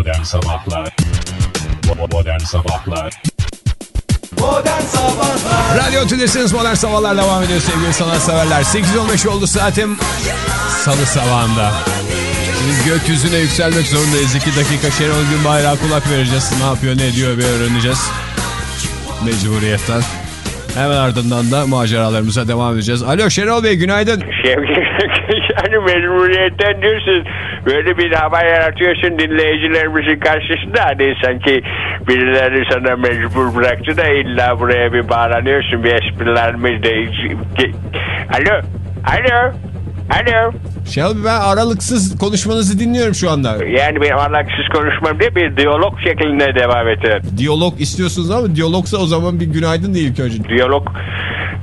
Modern Sabahlar Modern Sabahlar Modern Sabahlar Radyo Tülesi'niz Modern Sabahlar devam ediyor sevgili sanatseverler. 8.15 oldu saatim salı sabahında. Biz gökyüzüne yükselmek zorundayız. 2 dakika Şenol Günbayrak'a kulak vereceğiz. Ne yapıyor ne diyor bir öğreneceğiz. Mecburiyetten. Hemen ardından da maceralarımıza devam edeceğiz. Alo Şenol Bey günaydın. Şevki yani mecburiyetten diyorsun. Böyle bir hava yaratıyorsun dinleyicilerimizin karşısında. Hani sanki birileri sana mecbur bıraktı da illa buraya bir bağlanıyorsun. Bir esprilerimiz de... Alo, alo, alo. Şenol ben aralıksız konuşmanızı dinliyorum şu anda. Yani benim alaksız konuşmam değil bir diyalog şeklinde devam eder. Diyalog istiyorsunuz ama diyalogsa o zaman bir günaydın değil ilk önce. Diyalog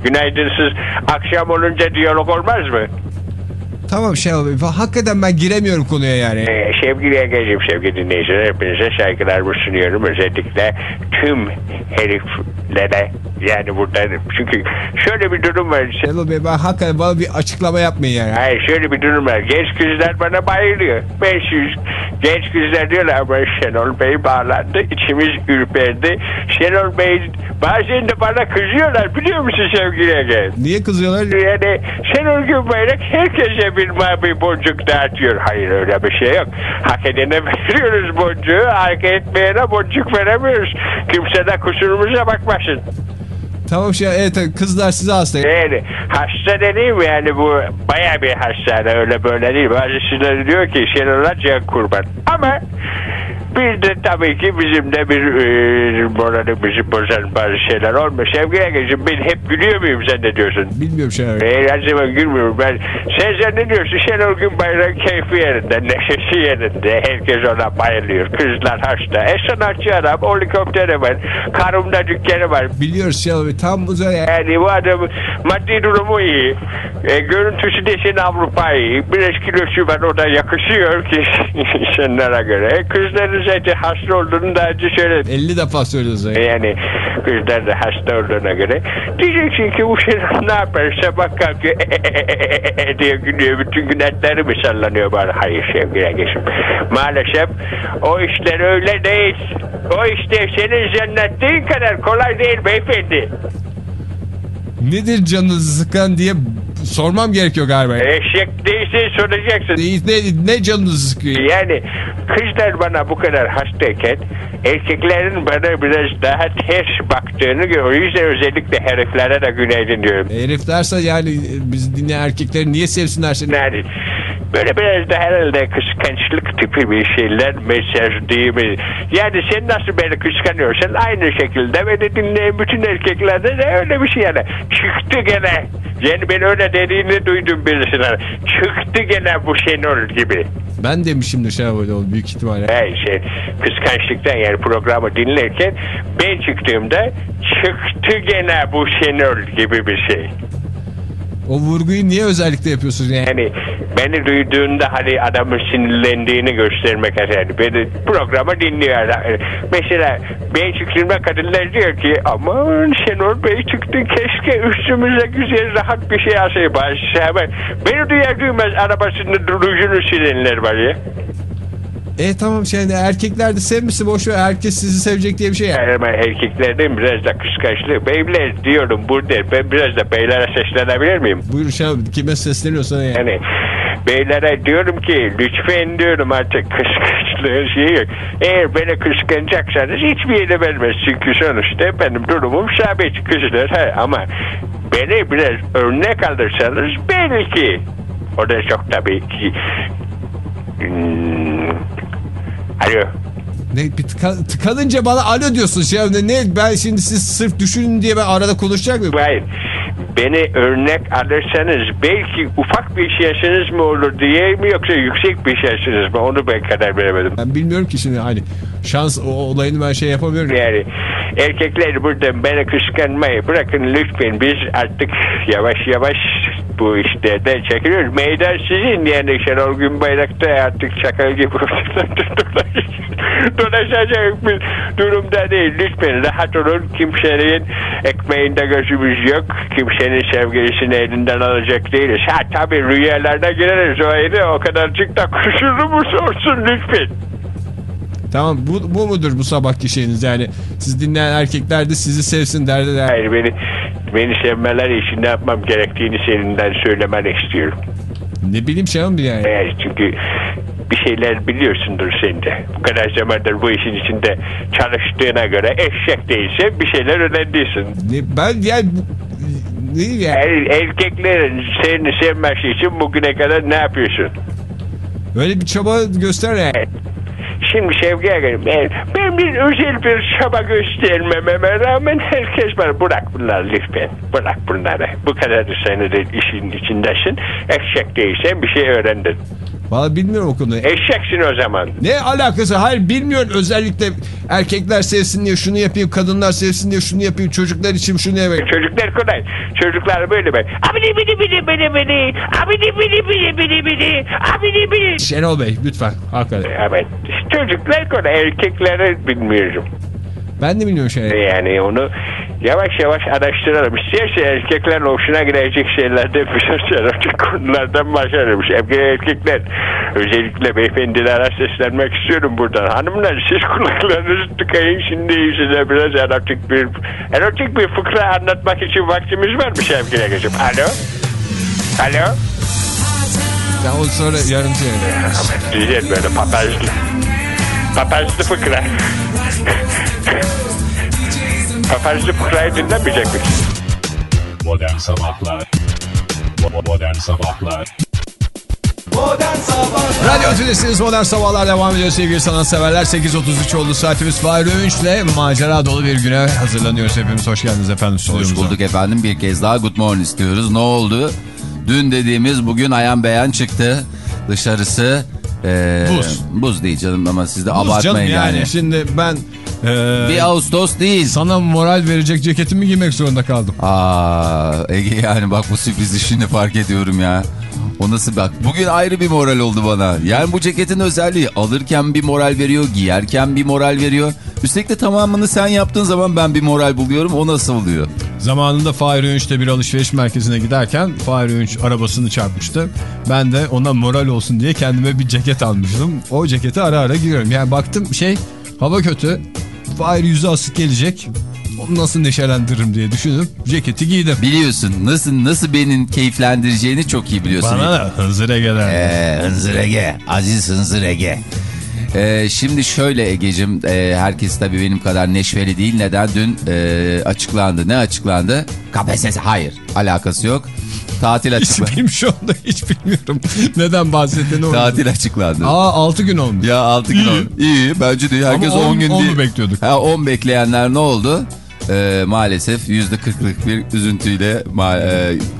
günaydınsız akşam olunca diyalog olmaz mı? Tamam Şenol Bey hakikaten ben giremiyorum konuya yani. Ee, sevgili Ege'ciğim, sevgili dinleyiciler hepinize saygılarımı sunuyorum. Özellikle tüm heriflere yani burada çünkü şöyle bir durum var. Şenol Bey ben hakikaten bana bir açıklama yapmayın yani. Hayır şöyle bir durum var. Genç kızlar bana bayılıyor. 500 genç kızlar diyorlar ama Şenol Bey bağlandı. içimiz ürperdi. Şenol Bey bazen de bana kızıyorlar biliyor musun sevgili Ege? Niye kızıyorlar? Yani Şenol Günbayrak herkese bir mavi boncuk dağıtıyor. Hayır öyle bir şey yok. Hak edene veriyoruz boncuğu. Hak etmeyene boncuk veremiyoruz. Kimse de kusurumuza bakmasın. Tamam şey evet kızlar size hasta. Yani hasta dediğim yani bu baya bir hastane öyle böyle değil. Bazıları diyor ki Şenol'a can kurban. Ama bir de tabii ki bizim de bir e, moralimizi bozan bazı şeyler olmuş. Sevgili Ege'ciğim ben hep gülüyor muyum zannediyorsun? Bilmiyorum Şenol. E, her zaman gülmüyorum ben. Sen zannediyorsun Şenol Günbayrak keyfi yerinde, neşesi yerinde. Herkes ona bayılıyor. Kızlar hasta. E sanatçı adam, o helikopteri var. Karımda dükkanı var. Biliyoruz Şenol Bey tam uzay. Yani bu adam maddi durumu iyi. E, görüntüsü desin Avrupa iyi. Biraz kilosu var o da yakışıyor ki insanlara göre. Kızların zaten hasta olduğunu daha önce söyledim. 50 defa. E, Yani. Yani kızlar da hasta olduğuna göre. Diyeceksin ki bu şey ne yapar sabah kalkıyor e, e, e, diye gülüyor. Bütün gün etleri mi sallanıyor bana? Hayır sevgili Ege'sim. Maalesef o işler öyle değil. O işte senin zannettiğin kadar kolay değil beyefendi. Nedir canınızı sıkan diye sormam gerekiyor galiba. Eşek değilse soracaksın. Ne, ne canınızı sıkıyor? Yani kızlar bana bu kadar hastayken erkeklerin bana biraz daha ters baktığını görüyorum. O yüzden özellikle heriflere de günaydın diyorum. Herif derse yani biz dinleyen erkekleri niye sevsinler seni? Yani böyle biraz da herhalde kıskançlık tipi bir şeyler mesaj değil mi? Yani sen nasıl beni kıskanıyorsan aynı şekilde beni dinleyen bütün erkeklerde de öyle bir şey yani. Çıktı gene. Yani ben öyle dediğini duydum birisine. Çıktı gene bu Şenol gibi. Ben demişimdir Şenol Bey o büyük ihtimalle. Hey şey kıskançlıktan yani programı dinlerken ben çıktığımda çıktı gene bu Şenol gibi bir şey. O vurguyu niye özellikle yapıyorsunuz yani? Yani beni duyduğunda hani adamın sinirlendiğini göstermek yani beni programı dinliyor. Mesela ben çıktığımda kadınlar diyor ki aman Şenol Bey çıktı keşke üstümüze güzel rahat bir şey alsaydı. Hemen beni duyar duymaz arabasında duruşunu silenler var ya. E tamam şey erkekler de sevmişsin boş ver herkes sizi sevecek diye bir şey. Yani. Ama erkeklerden biraz da kıskançlık. Beyler diyorum burada ben biraz da beylere seslenebilir miyim? Şenol Bey kime sesleniyorsan yani. Yani beylere diyorum ki lütfen diyorum artık kıskançlığın şeyi yok. Eğer beni kıskanacaksanız hiçbir yere vermez. Çünkü sonuçta benim durumum sabit kızlar. He, ama beni biraz örnek alırsanız belki o da çok tabii ki. Alo. Ne, bir tıka, tıkanınca bana alo diyorsun şey ne, ben şimdi siz sırf düşünün diye ben arada konuşacak mıyım? Hayır. Beni örnek alırsanız belki ufak bir şansınız mı olur diye mi yoksa yüksek bir şansınız mı onu ben karar veremedim. Ben bilmiyorum ki şimdi hani şans o olayını ben şey yapamıyorum. Yani erkekler burada beni kıskanmayı bırakın lütfen biz artık yavaş yavaş bu işlerden çekiliyoruz. Meydan sizin yani Şenol Günbayrak'ta artık şakal gibi dolaşacak bir durumda değil. Lütfen rahat olun. Kimsenin ekmeğinde gözümüz yok. Kimsenin sevgilisini elinden alacak değiliz. Ha tabii rüyalarda gireriz o ayrı. O kadarcık da kusurumuz olsun lütfen. Tamam bu, bu mudur bu sabahki şeyiniz yani siz dinleyen erkekler de sizi sevsin derdi. Hayır beni beni sevmeler için ne yapmam gerektiğini seninden söylemen istiyorum. Ne bileyim şey mi yani. Eğer çünkü bir şeyler biliyorsundur sen de. Bu kadar zamandır bu işin içinde çalıştığına göre eşek değilse bir şeyler öğrendiysin. Ne, ben yani ne ya? Er, erkeklerin seni sevmesi için bugüne kadar ne yapıyorsun? Öyle bir çaba göster yani. Şimdi Şevki'ye gelin. Ben, ben bir özel bir çaba göstermememe rağmen herkes bana bırak bunları lütfen. Bırak bunları. Bu kadar senedir işin içindesin. Eşek değilsen bir şey öğrendin. Valla bilmiyorum o konuyu. Eşeksin o zaman. Ne alakası? Hayır bilmiyorum. Özellikle erkekler sevsin diye şunu yapayım, kadınlar sevsin diye şunu yapayım, çocuklar için şunu yapayım. Çocuklar kolay. Çocuklar böyle ben. Abidi bidi bidi bidi bidi. Abidi bidi bidi bidi bidi. Abidi bidi. Şenol Bey lütfen. Hakikaten. Evet. Çocuklar kolay. Erkekleri bilmiyorum. Ben de bilmiyorum şey. Yani onu yavaş yavaş araştıralım. İsterse erkeklerin hoşuna gidecek şeylerden biraz erotik konulardan. Sevgili erkekler özellikle beyefendilere seslenmek istiyorum buradan. Hanımlar siz kulaklarınızı tıkayın şimdi size biraz erotik bir erotik bir fıkra anlatmak için vaktimiz var mı sevgili Egeciğim? Alo? Alo? Ben onu sonra yarın söyleyeyim. Güzel böyle papazlı. Papazlı fıkra. Papazlı fıkrayı dinlemeyecek misin? Modern Sabahlar Modern Sabahlar Modern Sabahlar Radyo Tülesi'niz Modern Sabahlar devam ediyor sevgili sanatseverler. 8.33 oldu saatimiz Fahri Öğünç'le macera dolu bir güne hazırlanıyoruz. Hepimiz hoş geldiniz efendim Hoş bulduk efendim. Bir kez daha good morning istiyoruz. Ne oldu? Dün dediğimiz bugün ayan beyan çıktı. Dışarısı e, Buz. Buz değil canım ama siz de Buz canım abartmayın yani. yani. Şimdi ben e, Bir Ağustos değil. sana moral verecek ceketimi giymek zorunda kaldım. Aa Ege yani bak bu sürprizi şimdi fark ediyorum ya. O nasıl bak bugün ayrı bir moral oldu bana. Yani bu ceketin özelliği alırken bir moral veriyor, giyerken bir moral veriyor. Üstelik de tamamını sen yaptığın zaman ben bir moral buluyorum. O nasıl oluyor? Zamanında Fahri Öğünç'te bir alışveriş merkezine giderken Fahri Öğünç arabasını çarpmıştı. Ben de ona moral olsun diye kendime bir ceket almıştım. O ceketi ara ara giyiyorum. Yani baktım şey hava kötü. Fahri yüzü asık gelecek. Onu nasıl neşelendiririm diye düşünüp ceketi giydim. Biliyorsun nasıl nasıl benim keyiflendireceğini çok iyi biliyorsun. Bana da hınzır Ege'den. Ee, Hınzır Ege. Aziz Hınzır Ege. Ee, şimdi şöyle Ege'cim e, herkes tabii benim kadar neşveli değil. Neden? Dün e, açıklandı. Ne açıklandı? KPSS. Hayır. Alakası yok. Tatil Hiç açıklandı. benim şu anda hiç bilmiyorum. Neden bahsettiğini oldu. Tatil açıklandı. Aa 6 gün olmuş. Ya 6 gün İyi. oldu. İyi. Bence de herkes Ama 10 on- gün değil. bekliyorduk? Ha 10 bekleyenler ne oldu? Ee, maalesef %40'lık bir üzüntüyle e,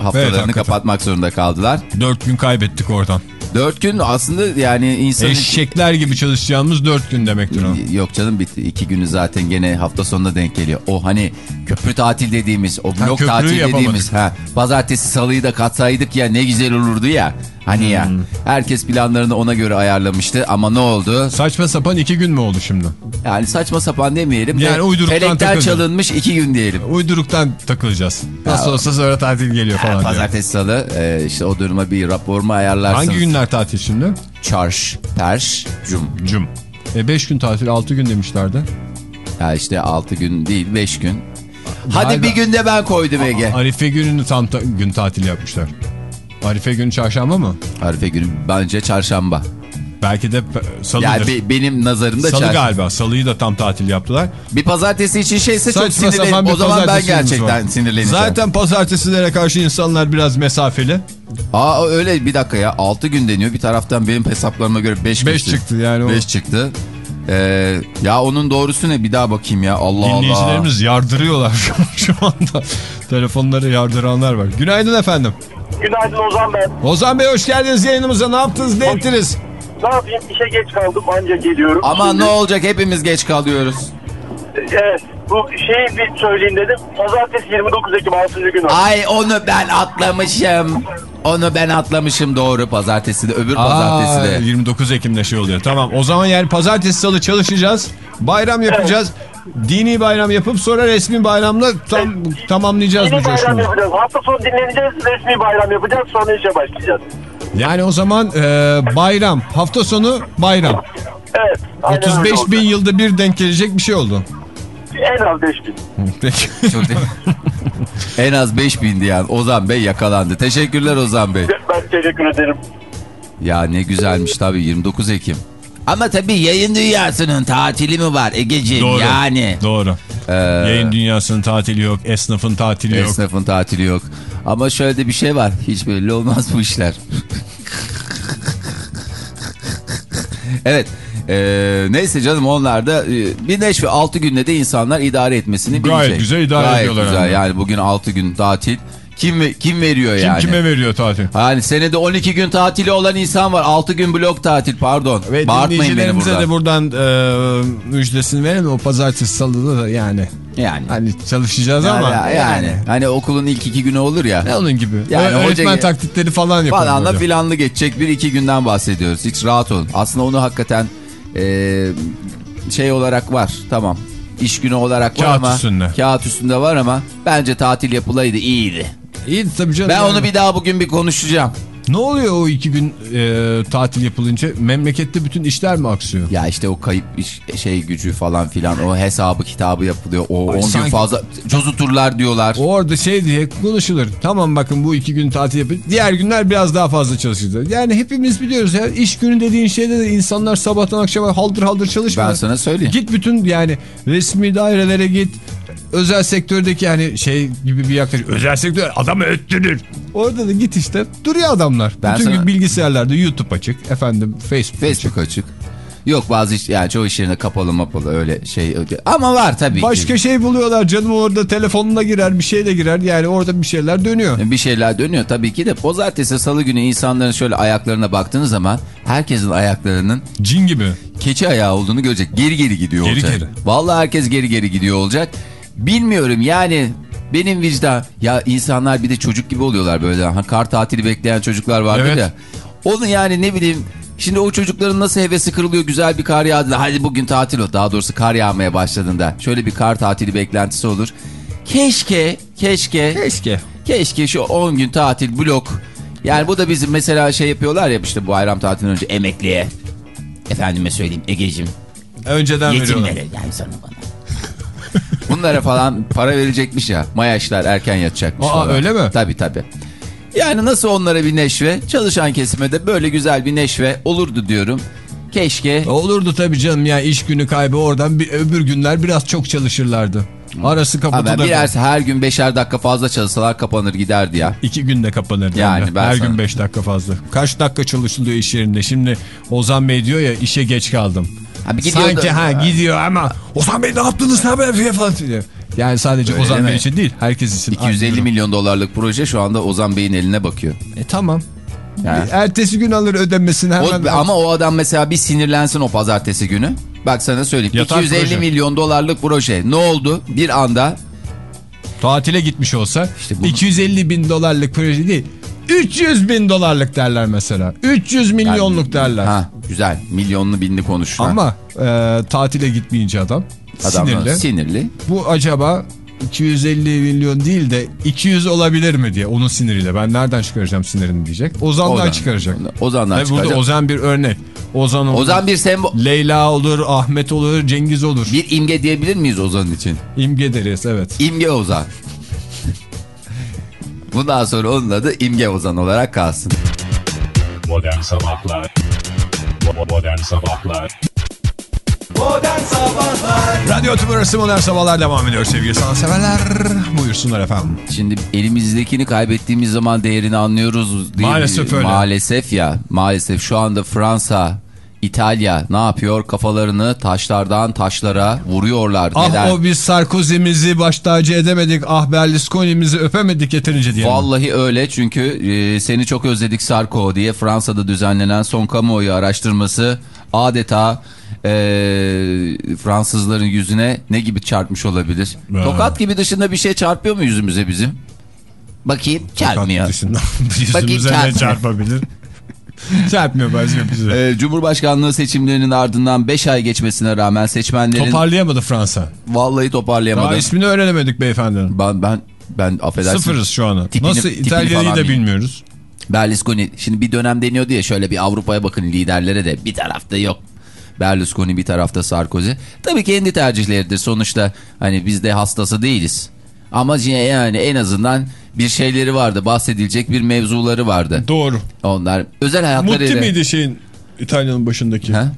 haftalarını hakikaten. kapatmak zorunda kaldılar. 4 gün kaybettik oradan. 4 gün aslında yani insanın... Eşekler gibi çalışacağımız 4 gün demektir o. Yok canım bitti. İki günü zaten gene hafta sonuna denk geliyor. O hani köprü tatil dediğimiz, o blok köprüyü tatil yapamadık. dediğimiz. Ha, pazartesi salıyı da katsaydık ya ne güzel olurdu ya. Hani Hmm. ya. Herkes planlarını ona göre ayarlamıştı ama ne oldu? Saçma sapan 2 gün mü oldu şimdi? Yani saçma sapan demeyelim. de Yani uyduruktan takıldı. çalınmış iki gün diyelim. Uyduruktan takılacağız. Nasıl olsa sonra tatil geliyor falan. Diyor. pazartesi salı e, işte o duruma bir rapor mu ayarlarsınız? Hangi günler tatil şimdi? Çarş, perş, cum. Cum. E 5 gün tatil 6 gün demişlerdi. Ya işte altı gün değil beş gün. Hadi Galiba- bir günde ben koydum Ege. Arife gününü tam ta- gün tatil yapmışlar. Arife günü çarşamba mı? Arife günü bence çarşamba. Belki de salıdır. Yani be- benim nazarımda Salı çarşamba. galiba. Salıyı da tam tatil yaptılar. Bir pazartesi için şeyse çok Saçma sapan sinirlenim. O zaman ben gerçekten var. sinirleneceğim. Zaten pazartesilere karşı insanlar biraz mesafeli. Aa öyle bir dakika ya 6 gün deniyor. Bir taraftan benim hesaplarıma göre 5 Beş çıktı yani o. 5 çıktı. Ee, ya onun doğrusu ne bir daha bakayım ya Allah Allah. Dinleyicilerimiz yardırıyorlar şu anda. Telefonları yardıranlar var. Günaydın efendim. Günaydın Ozan ben. Ozan Bey hoş geldiniz yayınımıza. Ne yaptınız? Ne ettiniz? Ne yapayım? İşe geç kaldım anca geliyorum. Ama Şimdi- ne olacak hepimiz geç kalıyoruz. Evet. Bu şeyi bir söyleyeyim dedim. Pazartesi 29 Ekim 6. gün oldu. Ay onu ben atlamışım. Onu ben atlamışım doğru pazartesi de öbür pazartesi Aa, de. 29 Ekim'de şey oluyor. Tamam o zaman yani pazartesi salı çalışacağız. Bayram yapacağız. Dini bayram yapıp sonra resmi bayramla tam, tamamlayacağız bu Yeni bayram coşkuyu. yapacağız. Hafta sonu dinleneceğiz. Resmi bayram yapacağız. Sonra işe başlayacağız. Yani o zaman e, bayram hafta sonu bayram. Evet. aynen öyle 35 oldu. bin yılda bir denk gelecek bir şey oldu. En az 5 bin. Peki. Çok en az 5000 diyen Ozan Bey yakalandı. Teşekkürler Ozan Bey. Ben teşekkür ederim. Ya ne güzelmiş tabii 29 Ekim. Ama tabii yayın dünyasının tatili mi var Egeciğim Doğru. yani. Doğru. Ee, Yayın dünyasının tatili yok, esnafın tatili yok. Esnafın tatili yok. Ama şöyle de bir şey var. Hiç belli olmaz bu işler. evet. Ee, neyse canım onlar da e, bir neşve 6 günde de insanlar idare etmesini Gayet bilecek. güzel idare Gayet ediyorlar güzel. yani. Yani bugün 6 gün tatil. Kim kim veriyor Kim yani? kime veriyor tatil? Hani senede 12 gün tatili olan insan var. 6 gün blok tatil pardon. Ve Bağırtmayın beni burada. de buradan e, müjdesini verelim. O pazartesi salıda da yani. Yani. Hani çalışacağız Yani, ama. yani, yani. Hani okulun ilk iki günü olur ya. Ne onun gibi. Yani Yani öğretmen hoca- taktikleri falan yapalım. Falanla filanlı geçecek bir iki günden bahsediyoruz. Hiç rahat olun. Aslında onu hakikaten e, şey olarak var. Tamam. İş günü olarak var Kağıt ama. üstünde. Kağıt üstünde var ama bence tatil yapılaydı iyiydi. İyi tabii canım. Ben yani. onu bir daha bugün bir konuşacağım. Ne oluyor o iki gün e, tatil yapılınca? Memlekette bütün işler mi aksıyor? Ya işte o kayıp iş, şey gücü falan filan o hesabı kitabı yapılıyor. O 10 gün sanki- fazla cozuturlar diyorlar. Orada şey diye konuşulur. Tamam bakın bu iki gün tatil yapın. Diğer günler biraz daha fazla çalışacağız. Yani hepimiz biliyoruz ya. iş günü dediğin şeyde de insanlar sabahtan akşama haldır haldır çalışmıyor. Ben sana söyleyeyim. Git bütün yani resmi dairelere git. Özel sektördeki hani şey gibi bir yaklaşım. Özel sektör adamı öttürür. Orada da git işte duruyor adamlar. Ben bütün sana- gün bilgisayarlarda YouTube açık. Efendim Facebook, açık. Facebook açık. Yok bazı iş, yani çoğu iş yerinde kapalı mapalı öyle şey. Ama var tabii ki. Başka şey buluyorlar canım orada telefonuna girer bir şey de girer. Yani orada bir şeyler dönüyor. Bir şeyler dönüyor tabii ki de pazartesi salı günü insanların şöyle ayaklarına baktığınız zaman herkesin ayaklarının Cin gibi. keçi ayağı olduğunu görecek. Geri geri gidiyor Geri olacak. geri. Vallahi herkes geri geri gidiyor olacak. Bilmiyorum yani benim vicdan ya insanlar bir de çocuk gibi oluyorlar böyle. Ha, kar tatili bekleyen çocuklar vardır Evet. ya. Onu yani ne bileyim Şimdi o çocukların nasıl hevesi kırılıyor güzel bir kar yağdığında hadi bugün tatil o daha doğrusu kar yağmaya başladığında şöyle bir kar tatili beklentisi olur. Keşke keşke Keşke. Keşke şu 10 gün tatil blok. Yani bu da bizim mesela şey yapıyorlar ya işte bu bayram tatilinden önce emekliye. Efendime söyleyeyim Ege'cim. Önceden veriyorlar. Yetimlere yani sana bana. Bunlara falan para verecekmiş ya. Mayaşlar erken yatacakmış Aa, falan. öyle mi? Tabii tabii. Yani nasıl onlara bir neşve, çalışan kesime de böyle güzel bir neşve olurdu diyorum. Keşke. Olurdu tabii canım ya iş günü kaybı oradan bir, öbür günler biraz çok çalışırlardı. Arası Ama kapatılırdı. birer her gün beşer dakika fazla çalışsalar kapanır giderdi ya. İki günde kapanırdı. Yani Yani ben Her sana- gün beş dakika fazla. Kaç dakika çalışılıyor iş yerinde? Şimdi Ozan Bey diyor ya işe geç kaldım. Abi gidiyor Sanki ha gidiyor ama Ozan Bey ne yaptınız ne haber falan diyor. Yani sadece Öyle Ozan? Bey için değil herkes için. 250 Aynı durum. milyon dolarlık proje şu anda Ozan Bey'in eline bakıyor. E tamam. Yani. Ertesi gün alır ödemesini O- hemen. ama o adam mesela bir sinirlensin o pazartesi günü. Bak sana söyleyeyim. Yatar 250 proje. milyon dolarlık proje. Ne oldu? Bir anda Tatile gitmiş olsa İşte bunu- 250 bin dolarlık proje değil. 300 bin dolarlık derler mesela. 300 milyonluk derler. ha güzel milyonlu binli konuşma. Ama e, tatile gitmeyince adam, adam sinirli. sinirli. Bu acaba 250 milyon değil de 200 olabilir mi diye onun siniriyle. Ben nereden çıkaracağım sinirini diyecek. Ozan'dan Ozan. çıkaracak. Ozan'dan Tabii burada çıkacak. Ozan bir örnek. Ozan olur. Ozan bir sembol. Leyla olur, Ahmet olur, Cengiz olur. Bir imge diyebilir miyiz Ozan için? İmge deriz evet. İmge Ozan. Bundan sonra onun adı İmge Ozan olarak kalsın. Modern Sabahlar Modern Sabahlar Modern Sabahlar Radyo Tümrüt'ü Modern Sabahlar devam ediyor sevgili sanatseverler. Buyursunlar efendim. Şimdi elimizdekini kaybettiğimiz zaman değerini anlıyoruz. değil mi? Maalesef öyle. Maalesef ya. Maalesef şu anda Fransa, İtalya ne yapıyor? Kafalarını taşlardan taşlara vuruyorlar. Ah Neden? o biz Sarkozy'mizi baş tacı edemedik. Ah Berlusconi'mizi öpemedik yeterince diye. Vallahi öyle çünkü e, seni çok özledik Sarko diye Fransa'da düzenlenen son kamuoyu araştırması adeta e, Fransızların yüzüne ne gibi çarpmış olabilir? Ha. Tokat gibi dışında bir şey çarpıyor mu yüzümüze bizim? Bakayım çarpmıyor. Bakayım yüzümüze ne çarpmıyor. çarpabilir? Çarpmıyor başka bize. Ee, Cumhurbaşkanlığı seçimlerinin ardından 5 ay geçmesine rağmen seçmenlerin Toparlayamadı Fransa. vallahi Daha toparlayamadı. ismini öğrenemedik beyefendinin. Ben ben ben affedersin. Sıfırız şu. Tipini- Nasıl İtalya'yı da bil- bilmiyoruz. Berlusconi şimdi bir dönem deniyordu ya şöyle bir Avrupa'ya bakın liderlere de bir tarafta yok. Berlusconi bir tarafta Sarkozy. Tabii kendi tercihleridir sonuçta hani biz de hastası değiliz. Ama yani en azından bir şeyleri vardı bahsedilecek bir mevzuları vardı. Doğru. Onlar özel hayatları... Mutti miydi şeyin İtalya'nın başındaki? Ha?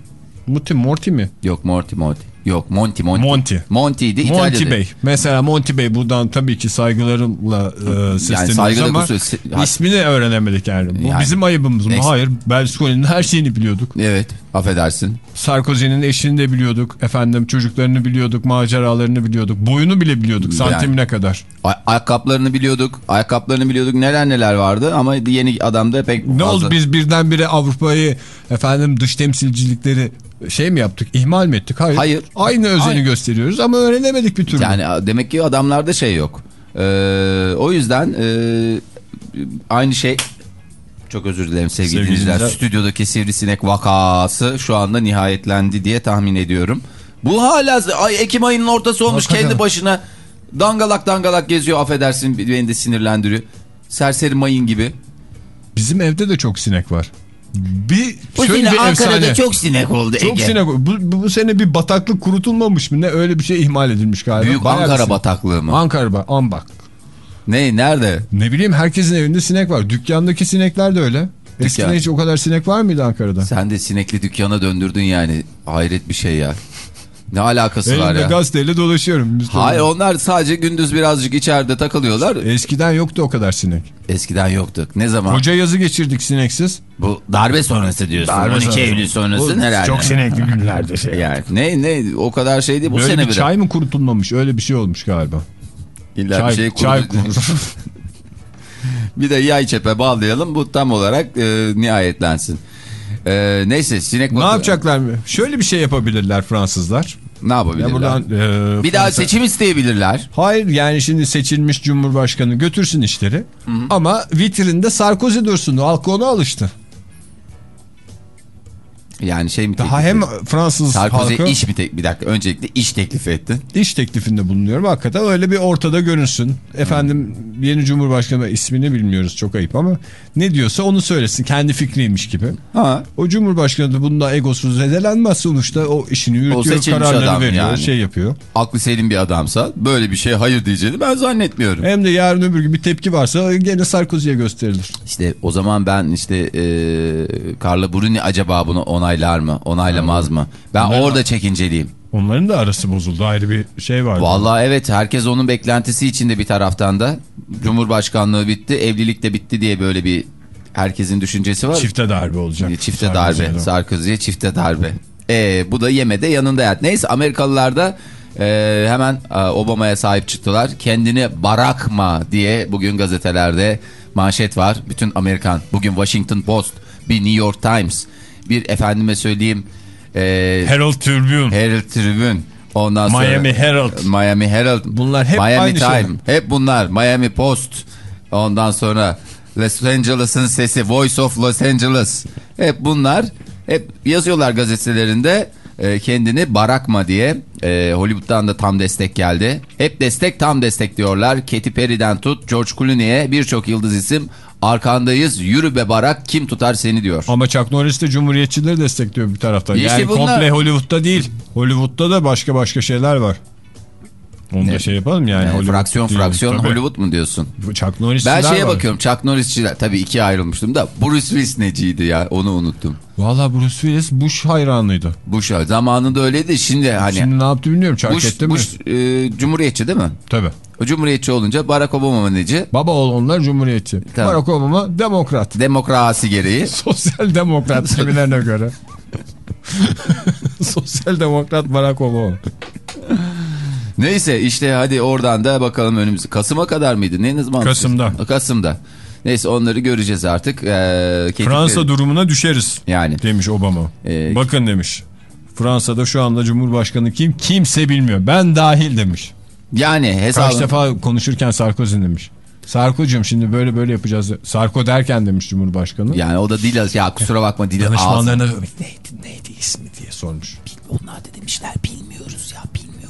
Mutti Morty mi? Yok Morty Morty. Yok Monty Monty. Monty. Monty'ydi İtalya'da. Monty Bey. Mesela Monty Bey buradan tabii ki saygılarımla e, sesleniyoruz saygıda ama kusur- ismini öğrenemedik yani. Bu Yani- bizim ayıbımız mı? Hayır. Berlusconi'nin her şeyini biliyorduk. Evet affedersin. Sarkozy'nin eşini de biliyorduk. Efendim çocuklarını biliyorduk. Maceralarını biliyorduk. Boyunu bile biliyorduk. Santimine kadar. Ay ayakkabılarını biliyorduk. Ayakkabılarını biliyorduk. Neler neler vardı ama yeni adamda pek Ne fazla. oldu biz birdenbire Avrupa'yı efendim dış temsilcilikleri şey mi yaptık? ihmal mi ettik? Hayır. Hayır. Aynı özeni Hayır. gösteriyoruz ama öğrenemedik bir türlü. Yani demek ki adamlarda şey yok. Ee, o yüzden e, aynı şey çok özür dilerim sevgili, dinleyiciler. Stüdyodaki sivrisinek vakası şu anda nihayetlendi diye tahmin ediyorum. Bu hala ay, Ekim ayının ortası olmuş Hakikaten. kendi başına dangalak dangalak geziyor affedersin beni de sinirlendiriyor. Serseri mayın gibi. Bizim evde de çok sinek var. Bir Bu şöyle sene bir Ankara'da efsane. çok sinek oldu Çok Ege. sinek. Bu, bu, bu sene bir bataklık kurutulmamış mı ne? Öyle bir şey ihmal edilmiş galiba. Büyük Bayağı Ankara sinek. bataklığı mı? Ankara ba- ambak. Ne nerede? Ne bileyim herkesin evinde sinek var. Dükkandaki sinekler de öyle. Eskiden hiç o kadar sinek var mıydı Ankara'da? Sen de sinekli dükkana döndürdün yani. Hayret bir şey ya. Ne alakası var Elimde ya? gazeteyle dolaşıyorum. Müslüman. Hayır onlar sadece gündüz birazcık içeride takılıyorlar. Eskiden yoktu o kadar sinek. Eskiden yoktu. Ne zaman? Koca yazı geçirdik sineksiz. Bu darbe sonrası diyorsun. 12 Eylül sonrası herhalde. Çok sinekli günlerde şey. Yani ne ne o kadar şey değil bu Böyle sene bir bile. çay mı kurutulmamış? Öyle bir şey olmuş galiba. İlla Çay, bir şey çay kurdu- bir de yay çepe bağlayalım bu tam olarak e, nihayetlensin. E, neyse sinek ne yapacaklar mı? Şöyle bir şey yapabilirler Fransızlar. Ne yapabilirler? Ya buradan, e, bir daha seçim isteyebilirler. Hayır yani şimdi seçilmiş cumhurbaşkanı götürsün işleri. Ama vitrinde Sarkozy dursun. Halk ona alıştı. Yani şey mi Daha hem ediyor? Fransız Sarkozy halkı iş mi tek bir dakika öncelikle iş teklif etti. iş teklifinde bulunuyorum. Hakikaten öyle bir ortada görünsün. Efendim yeni cumhurbaşkanı ismini bilmiyoruz çok ayıp ama ne diyorsa onu söylesin. Kendi fikriymiş gibi. Ha. O cumhurbaşkanı da bunda egosuz zedelenmez sonuçta o işini yürütüyor, kararları adam veriyor, yani. şey yapıyor. Aklı selim bir adamsa böyle bir şey hayır diyeceğini ben zannetmiyorum. Hem de yarın öbür gün bir tepki varsa gene Sarkozy'ye gösterilir. İşte o zaman ben işte e, Carla Bruni acaba bunu onaylar mı onaylamaz mı? Ben Onların- orada çekinceliyim. Onların da arası bozuldu ayrı bir şey var. Vallahi evet herkes onun beklentisi içinde bir taraftan da. Cumhurbaşkanlığı bitti evlilik de bitti diye böyle bir herkesin düşüncesi var. Çifte darbe olacak. Çifte Sarkozy'ye darbe. Sarkozy'ye çifte darbe. Ee, bu da yemede yanında yat. Neyse Amerikalılar da e, hemen e, Obama'ya sahip çıktılar. Kendini barakma diye bugün gazetelerde manşet var. Bütün Amerikan. Bugün Washington Post, bir New York Times, bir efendime söyleyeyim e, Herald Tribune. Herald Tribune. Ondan sonra Miami Herald. Miami Herald. Bunlar hep Miami aynı Time. şey. Hep bunlar. Miami Post. Ondan sonra Los Angeles'ın sesi. Voice of Los Angeles. Hep bunlar. Hep yazıyorlar gazetelerinde e, kendini barakma diye. E, Hollywood'dan da tam destek geldi. Hep destek tam destek diyorlar. Katy Perry'den tut George Clooney'e birçok yıldız isim. Arkandayız yürü be barak kim tutar seni diyor. Ama Chuck Norris de Cumhuriyetçileri destekliyor bir taraftan. İşte yani bunlar- komple Hollywood'da değil. Hollywood'da da başka başka şeyler var. Onu da Ne? şey yapalım yani. Yani Hollywood fraksiyon fraksiyon Tabii. Hollywood mu diyorsun? Chuck Norris'çiler Ben şeye var. bakıyorum Chuck Norris'çiler tabii ikiye ayrılmıştım da Bruce Willis neciydi ya onu unuttum. Valla Bruce Willis Bush hayranıydı. Bush zamanında öyleydi şimdi hani Şimdi ne yaptı bilmiyorum. Çark Bush, etti mi? Bush e, cumhuriyetçi değil mi? Tabii. O cumhuriyetçi olunca Barack Obama neci? Baba oğul onlar Cumhuriyetçi. Tamam. Barack Obama demokrat. Demokrasi gereği. Sosyal demokrat kimilerine göre. Sosyal demokrat Barack Obama. Neyse işte hadi oradan da bakalım önümüz. Kasım'a kadar mıydı? Ne zaman? Kasım'da. Kasım'da. Neyse onları göreceğiz artık. Ee, Fransa durumuna düşeriz Yani. demiş Obama. Ee, Bakın demiş. Fransa'da şu anda Cumhurbaşkanı kim? Kimse bilmiyor. Ben dahil demiş. Yani hesabı. Kaç defa konuşurken Sarkozy demiş. Sarko'cum şimdi böyle böyle yapacağız. Sarko derken demiş Cumhurbaşkanı. Yani o da dil ya kusura bakma ağzı. Danışmanlarına neydi, neydi ismi diye sormuş. Onlar da demişler bilmiyoruz ya bilmiyoruz.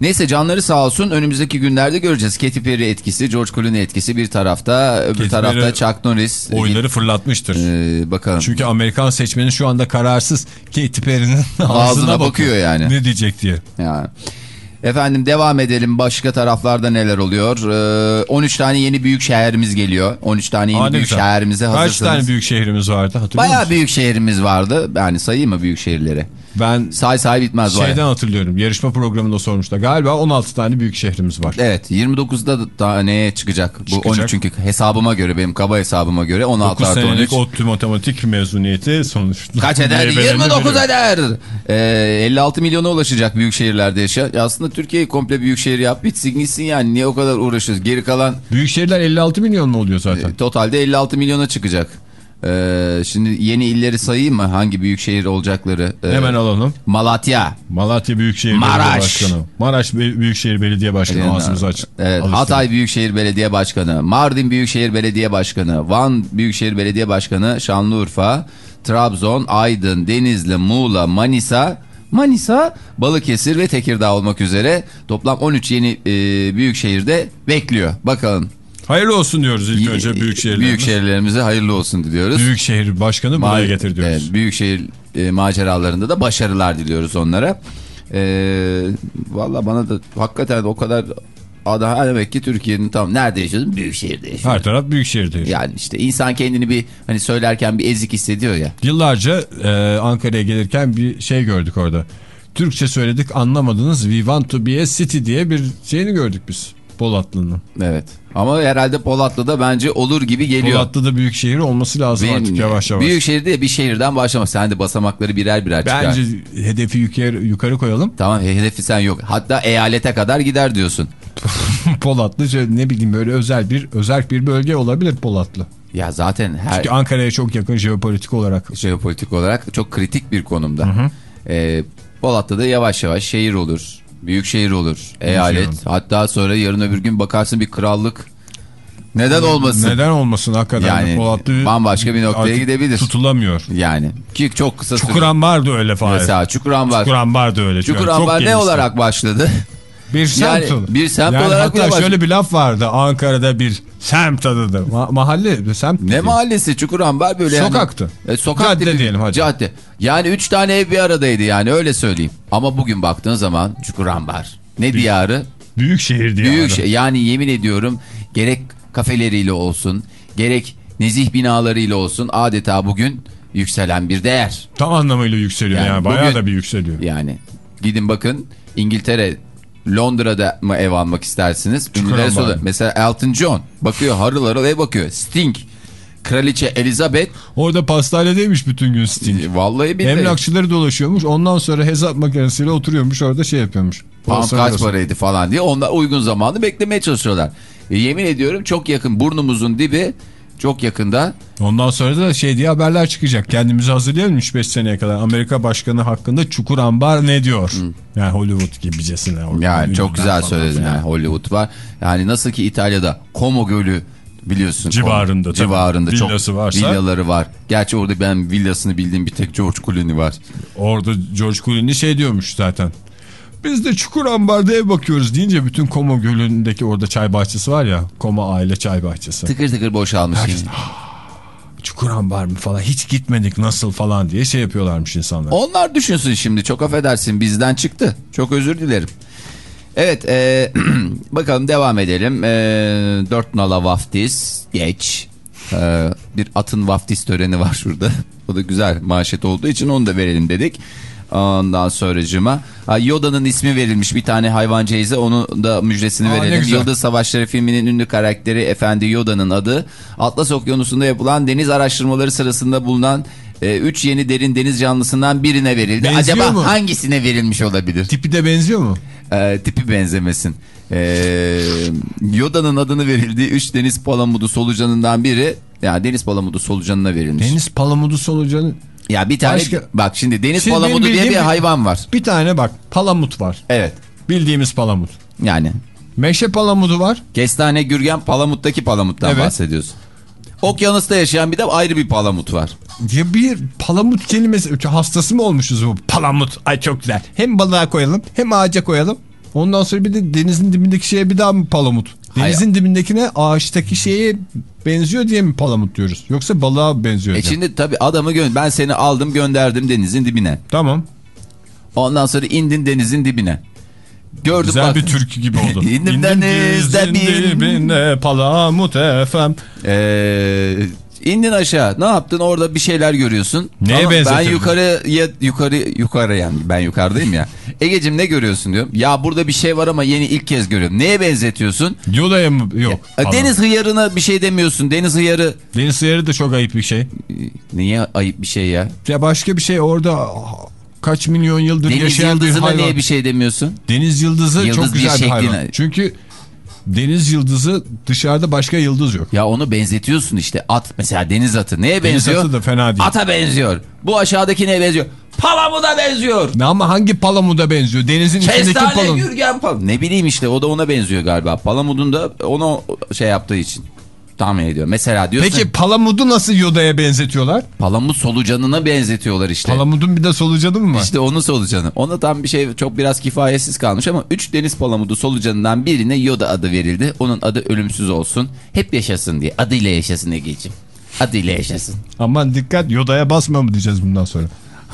Neyse canları sağ olsun önümüzdeki günlerde göreceğiz. Katy Perry etkisi, George Clooney etkisi bir tarafta, öbür Katy tarafta Perry Chuck Norris. Oyları fırlatmıştır. Ee, bakalım. Çünkü Amerikan seçmeni şu anda kararsız. Katy Perry'nin ağzına, Ağzına bakıyor. bakıyor yani. Ne diyecek diye. Yani. Efendim devam edelim. Başka taraflarda neler oluyor? Ee, 13 tane yeni büyük şehrimiz geliyor. 13 tane yeni Aa, büyük güzel. şehrimize Kaç hazırsınız. tane büyük şehrimiz vardı hatırlıyor Bayağı musun? büyük şehrimiz vardı. Yani sayayım mı büyük şehirleri? Ben Say say bitmez. şeyden bayağı. hatırlıyorum. Yarışma programında sormuşlar. Galiba 16 tane büyük şehrimiz var. Evet 29'da da taneye çıkacak. Bu Çıkacak. 13 çünkü hesabıma göre benim kaba hesabıma göre 16 9 artı 13. senelik ODTÜ matematik mezuniyeti sonuçta. Kaç eder? Meyvelerini 29 veriyor. eder. Ee, 56 milyona ulaşacak büyük şehirlerde yaşayan. Ya Aslında Türkiye'yi komple büyük şehir yap bitsin gitsin yani. Niye o kadar uğraşıyoruz? Geri kalan Büyük şehirler 56 milyon mu oluyor zaten? e, totalde 56 milyona çıkacak. Ee, şimdi yeni illeri sayayım mı? Hangi büyük şehir olacakları? Ee, Hemen alalım. Malatya. Malatya Büyükşehir Maraş. Belediye Başkanı. Maraş Büyükşehir Belediye Başkanı ağzımızı aç. Evet, alıştırın. Hatay Büyükşehir Belediye Başkanı, Mardin Büyükşehir Belediye Başkanı, Van Büyükşehir Belediye Başkanı, Şanlıurfa, Trabzon, Aydın, Denizli, Muğla, Manisa, Manisa, Balıkesir ve Tekirdağ olmak üzere toplam 13 yeni e, büyük şehirde bekliyor. Bakalım. Hayırlı olsun diyoruz ilk önce Büyükşehirlerimiz. Büyük şehirlerimize hayırlı olsun diliyoruz. Büyükşehir Başkanı buraya Ma- getir diyoruz. Evet, büyükşehir e, maceralarında da başarılar diliyoruz onlara. E, Valla bana da hakikaten o kadar ada ha, demek ki Türkiye'nin tam nerede yaşıyorsun? Büyükşehir'de yaşıyorsun. Her taraf Büyükşehir'de. Yani işte insan kendini bir hani söylerken bir ezik hissediyor ya. Yıllarca e, Ankara'ya gelirken bir şey gördük orada. Türkçe söyledik anlamadınız. We want to be a city diye bir şeyini gördük biz. Polatlı'nın. Evet. Ama herhalde Polatlı'da bence olur gibi geliyor. Polatlı'da büyük şehir olması lazım Benim- artık yavaş yavaş. Büyük şehirde bir şehirden başlama. Sen de basamakları birer birer çıkar. Bence hedefi yukarı, yukarı koyalım. Tamam hedefi sen yok. Hatta eyalete kadar gider diyorsun. Polatlı şey, ne bileyim böyle özel bir özel bir bölge olabilir Polatlı. Ya zaten her Çünkü Ankara'ya çok yakın jeopolitik olarak. jeopolitik olarak çok kritik bir konumda. Ee, Polat'ta da yavaş yavaş şehir olur. Büyük şehir olur. Eyalet. Hatta sonra yarın öbür gün bakarsın bir krallık. Neden olmasın? Neden olmasın hakikaten? Yani Polatlı bambaşka bir noktaya gidebilir. Tutulamıyor. Yani ki çok kısa süre. Çukurambar da öyle Fahir. Mesela Çukurambar. Çukurambar da öyle. Çukurambar Çok ne olarak başladı? Bir semt. Yani bir semt Yani olarak Hatta baş- şöyle bir laf vardı. Ankara'da bir semt adıdır. Ma mahalle, semt. Ne değil. mahallesi Çukurambar böyle yani. Sokaktı. E, sokak Cadde tipi- diyelim hadi. Cadde. Yani üç tane ev bir aradaydı yani öyle söyleyeyim. Ama bugün baktığın zaman Çukurambar. Ne diyarı? Büyük şehir diye. Büyük şey. Yani yemin ediyorum gerek kafeleriyle olsun gerek nezih binalarıyla olsun adeta bugün yükselen bir değer. Tam anlamıyla yükseliyor yani. Yani Bayağı bugün- da bir yükseliyor. Yani gidin bakın İngiltere Londra'da mı ev almak istersiniz? Ünlülere sorun. Mesela Elton John bakıyor harıl harıl ev bakıyor. Sting, Kraliçe Elizabeth Orada pastanedeymiş bütün gün Sting. e, vallahi billahi. Emlakçıları dolaşıyormuş. Ondan sonra hesap makinesiyle oturuyormuş. Orada şey yapıyormuş. Ondan kaç paraydı falan diye onlar uygun zamanı beklemeye çalışıyorlar. E, yemin ediyorum çok yakın burnumuzun dibi çok yakında Ondan sonra da şey diye haberler çıkacak. Kendimizi hazırlayalım 3-5 seneye kadar. Amerika Başkanı hakkında Çukur Ambar ne diyor? Yani Hollywood gibicesine. yani çok güzel söyledin yani Hollywood var. Yani nasıl ki İtalya'da Como Gölü biliyorsun. Civarında tabii. Civarında Villası çok varsa. villaları var. Gerçi orada ben villasını bildiğim bir tek George Clooney var. Orada George Clooney şey diyormuş zaten. Biz de Çukur Ambar'da ev bakıyoruz deyince bütün Como Gölü'ndeki orada çay bahçesi var ya. Como aile çay bahçesi. Tıkır tıkır boşalmış. Herkes, yani. Çukur Ambar mı falan hiç gitmedik nasıl falan diye şey yapıyorlarmış insanlar. Onlar düşünsün şimdi çok affedersin bizden çıktı. Çok özür dilerim. Evet e, bakalım devam edelim. E, dört nala vaftiz geç. E, bir atın vaftiz töreni var şurada. O da güzel manşet olduğu için onu da verelim dedik. Ondan sonracıma Yoda'nın ismi verilmiş bir tane hayvancağıza onu da müjdesini Aa, verelim. Yıldız Savaşları filminin ünlü karakteri Efendi Yoda'nın adı Atlas Okyanusu'nda yapılan deniz araştırmaları sırasında bulunan 3 yeni derin deniz canlısından birine verildi. Benziyor Acaba mu? hangisine verilmiş olabilir? Tipi de benziyor mu? Ee, tipi benzemesin. Ee, Yoda'nın adını verildiği 3 deniz palamudu solucanından biri yani deniz palamudu solucanına verilmiş. Deniz palamudu solucanı. Ya bir tane Başka- bak şimdi deniz Şimdi palamudu diye bir hayvan var. Bir tane bak palamut var. Evet. Bildiğimiz palamut. Yani Meşe palamudu var. kestane gürgen palamut'taki palamuttan Evet. bahsediyorsun. Okyanusta yaşayan bir de ayrı bir palamut var. Ya bir palamut kelimesi hastası mı olmuşuz bu? Palamut. Ay çok güzel. Hem balığa koyalım hem ağaca koyalım. Ondan sonra bir de denizin dibindeki şeye bir daha mı palamut? Denizin dibindekine ağaçtaki şeye benziyor diye mi palamut diyoruz? Yoksa balığa benziyor E diye. şimdi tabii adamı gö ben seni aldım gönderdim denizin dibine. Tamam. Ondan sonra indin denizin dibine. Gördüm Güzel bak. bir türkü gibi oldu. İndim denizde bin- dibine palamut efem. Ee, indin aşağı. Ne yaptın? Orada bir şeyler görüyorsun. Neye Ama Ben yukarıya yukarı yukarı yani ben yukarıdayım ya. Egecim ne görüyorsun diyorum. Ya burada bir şey var ama yeni ilk kez görüyorum. Neye benzetiyorsun? Yolaya mı? Yok. E, pardon. Deniz hıyarına bir şey demiyorsun. Deniz hıyarı Deniz sıyarı da çok ayıp bir şey. niye ayıp bir şey ya? Ya başka bir şey orada kaç milyon yıldır Deniz yaşayan bir yıldızına hayvan. niye bir şey demiyorsun? Deniz yıldızı Yıldız çok bir güzel bir, hayvan. şekline- Çünkü deniz yıldızı dışarıda başka yıldız yok. Ya onu benzetiyorsun işte. At mesela deniz atı. Neye Deniz benziyor? atı da fena değil. Ata benziyor. Bu aşağıdaki neye benziyor? Palamuda benziyor. Ne ama hangi palamuda benziyor? Denizin içindeki Kestane palamut. Gürgen Palamut. Ne bileyim işte o da ona benziyor galiba. Palamudun da ona şey yaptığı için tahmin ediyor. Mesela diyorsun Peki palamudu nasıl Yoda'ya benzetiyorlar? palamut solucanına benzetiyorlar işte. Palamudun bir de solucanı mı var? İşte onun solucanı. Ona tam bir şey çok biraz kifayetsiz kalmış ama 3 deniz palamudu solucanından birine Yoda adı verildi. Onun adı ölümsüz olsun. Hep yaşasın diye. Adıyla yaşasın Ege'ciğim. Adıyla yaşasın. Aman dikkat Yoda'ya basma mı diyeceğiz bundan sonra.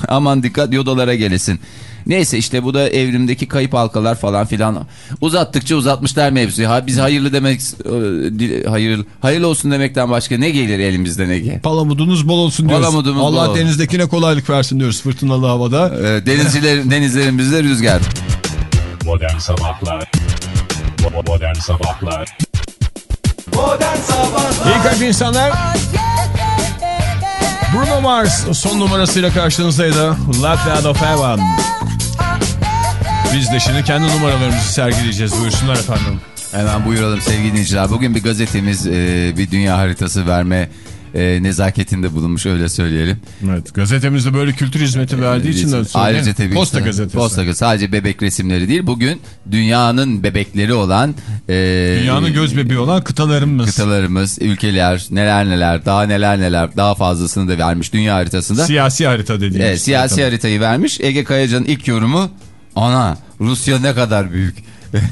Aman dikkat yodalara gelesin. Neyse işte bu da evrimdeki kayıp halkalar falan filan. Uzattıkça uzatmışlar mevzuyu. Ha, biz hayırlı demek e, hayır, hayırlı olsun demekten başka ne gelir elimizden Ege? Palamudunuz bol olsun diyoruz. Palamudumuz bol Allah olsun. denizdekine kolaylık versin diyoruz fırtınalı havada. Ee, denizciler, denizlerimizde rüzgar. Modern Sabahlar Modern Sabahlar Modern Sabahlar İyi kalp insanlar. Bruno Mars son numarasıyla karşınızdaydı. Left Out of Heaven. Biz de şimdi kendi numaralarımızı sergileyeceğiz. Buyursunlar efendim. Hemen buyuralım sevgili dinleyiciler. Bugün bir gazetemiz e, bir dünya haritası verme e, nezaketinde bulunmuş öyle söyleyelim. Evet gazetemizde böyle kültür hizmeti verdiği için de. Ayrıca tabii Posta ki- gazetesi. Posta gazetesi. Sadece bebek resimleri değil. Bugün dünyanın bebekleri olan e, Dünyanın göz bebeği olan kıtalarımız. kıtalarımız, ülkeler, neler neler, daha neler neler, daha fazlasını da vermiş dünya haritasında. Siyasi harita dediğimiz. Evet, siyasi harita. haritayı vermiş. Ege Kayacan'ın ilk yorumu ana Rusya ne kadar büyük.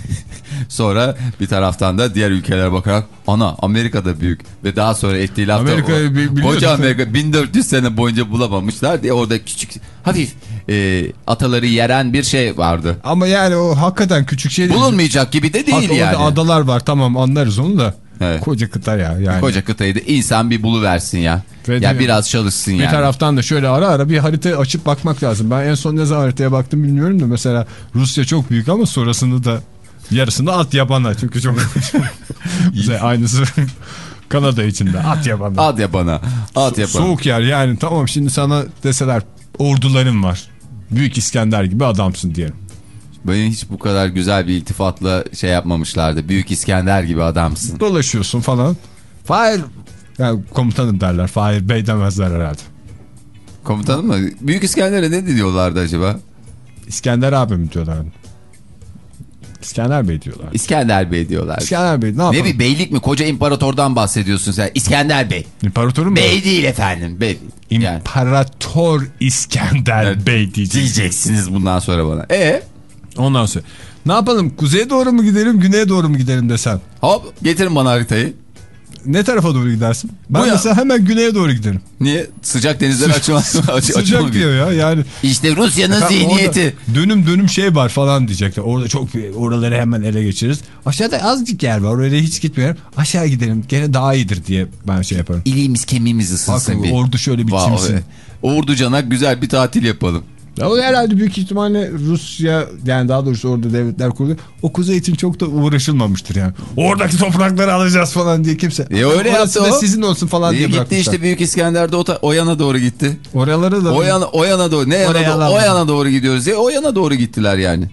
sonra bir taraftan da diğer ülkelere bakarak ana Amerika da büyük ve daha sonra ettiği lafta biliyorsun koca. Amerika 1400 sene boyunca bulamamışlar diye orada küçük hafif e, ataları yeren bir şey vardı. Ama yani o hakikaten küçük şey değil. Bulunmayacak gibi de değil Hak, yani. Orada adalar var tamam anlarız onu da. Evet. Koca kıta ya yani. Koca kıtayı da insan bir buluversin ya. Ve ya biraz çalışsın Bir yani. taraftan da şöyle ara ara bir harita açıp bakmak lazım. Ben en son ne zaman haritaya baktım bilmiyorum da mesela Rusya çok büyük ama sonrasında da yarısında at yabana çünkü çok aynısı Kanada içinde at yabana. At yapana. At yapana. Soğuk yer yani tamam şimdi sana deseler orduların var. Büyük İskender gibi adamsın diyelim. Beni hiç bu kadar güzel bir iltifatla şey yapmamışlardı. Büyük İskender gibi adamsın. Dolaşıyorsun falan. Fahir yani komutanım derler. Fahir Bey demezler herhalde. Komutanım mı? Büyük İskender'e ne diyorlardı acaba? İskender abi mi diyorlar? İskender Bey diyorlar. İskender Bey diyorlar. İskender Bey ne yapalım? Ne bir beylik mi? Koca imparatordan bahsediyorsun sen. İskender Bey. İmparatorum mu? Bey değil efendim. Bey. Yani İmparator İskender Evet. Bey diyeceğiz. diyeceksiniz bundan sonra bana. E Ondan sonra. Ne yapalım? Kuzeye doğru mu gidelim, güneye doğru mu gidelim desem? hop getirin bana haritayı. Ne tarafa doğru gidersin? Ben Bu ya. mesela hemen güneye doğru giderim. Niye? Sıcak denizler açılmaz. Aç, Sıcak diyor ya yani. İşte Rusya'nın zihniyeti. Dönüm dönüm şey var falan diyecekler. Orada çok oraları hemen ele geçiririz. Aşağıda azıcık yer var. Oraya hiç gitmiyorum. Aşağı gidelim. Gene daha iyidir diye ben şey yaparım. İliğimiz kemiğimiz ısınsın Bak bir. ordu şöyle bir Vay, evet. Ordu canak güzel bir tatil yapalım. Ya o herhalde büyük ihtimalle Rusya yani daha doğrusu orada devletler kurdu. O kuzey için çok da uğraşılmamıştır yani. Oradaki toprakları alacağız falan diye kimse. E öyle yaptı o. sizin olsun falan İyi diye gitti bırakmışlar. işte Büyük İskender'de o, o yana doğru gitti. Oraları da O yana, o yana doğru. Ne yana, doğru, o yana doğru gidiyoruz diye o yana doğru gittiler yani.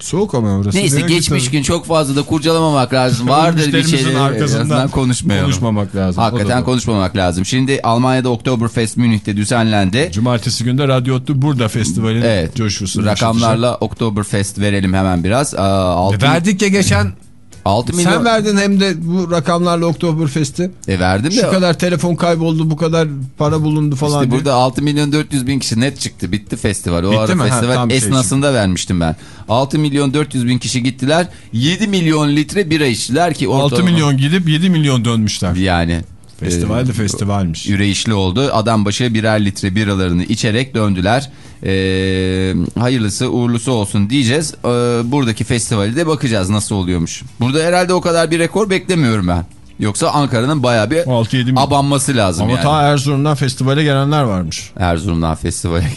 Soğuk ama orası. Neyse geçmiş gitti? gün çok fazla da kurcalamamak lazım. Vardır bir. En arkasından konuşmayalım. konuşmamak lazım. Hakikaten konuşmamak lazım. Şimdi Almanya'da Oktoberfest Münih'te düzenlendi. Cumartesi günde Radyo Otlu burada festivalin Evet. coşkusunu Rakamlarla Oktoberfest verelim hemen biraz. Aa, altın- yaşatacak. Verdik ya geçen 6 milyon. Sen verdin hem de bu rakamlarla Oktoberfest'i. E verdim Şu de. kadar telefon kayboldu, bu kadar para bulundu falan. İşte diye. burada 6 milyon 400 bin kişi net çıktı. Bitti festival. O Bitti ara mi? Ha, festival tam şey esnasında vermiştim ben. 6 milyon 400 bin kişi gittiler. 7 milyon litre bira içtiler ki 6 ortalama- milyon gidip 7 milyon dönmüşler. Yani. Festival de e, festivalmiş. Üreyişli oldu. Adam başı birer litre biralarını içerek döndüler. Ee, hayırlısı uğurlusu olsun diyeceğiz. Ee, buradaki festivali de bakacağız nasıl oluyormuş. Burada herhalde o kadar bir rekor beklemiyorum ben. Yoksa Ankara'nın bayağı bir 6-7 milyon. abanması lazım Ama yani. ta Erzurum'dan festivale gelenler varmış. Erzurum'dan festivale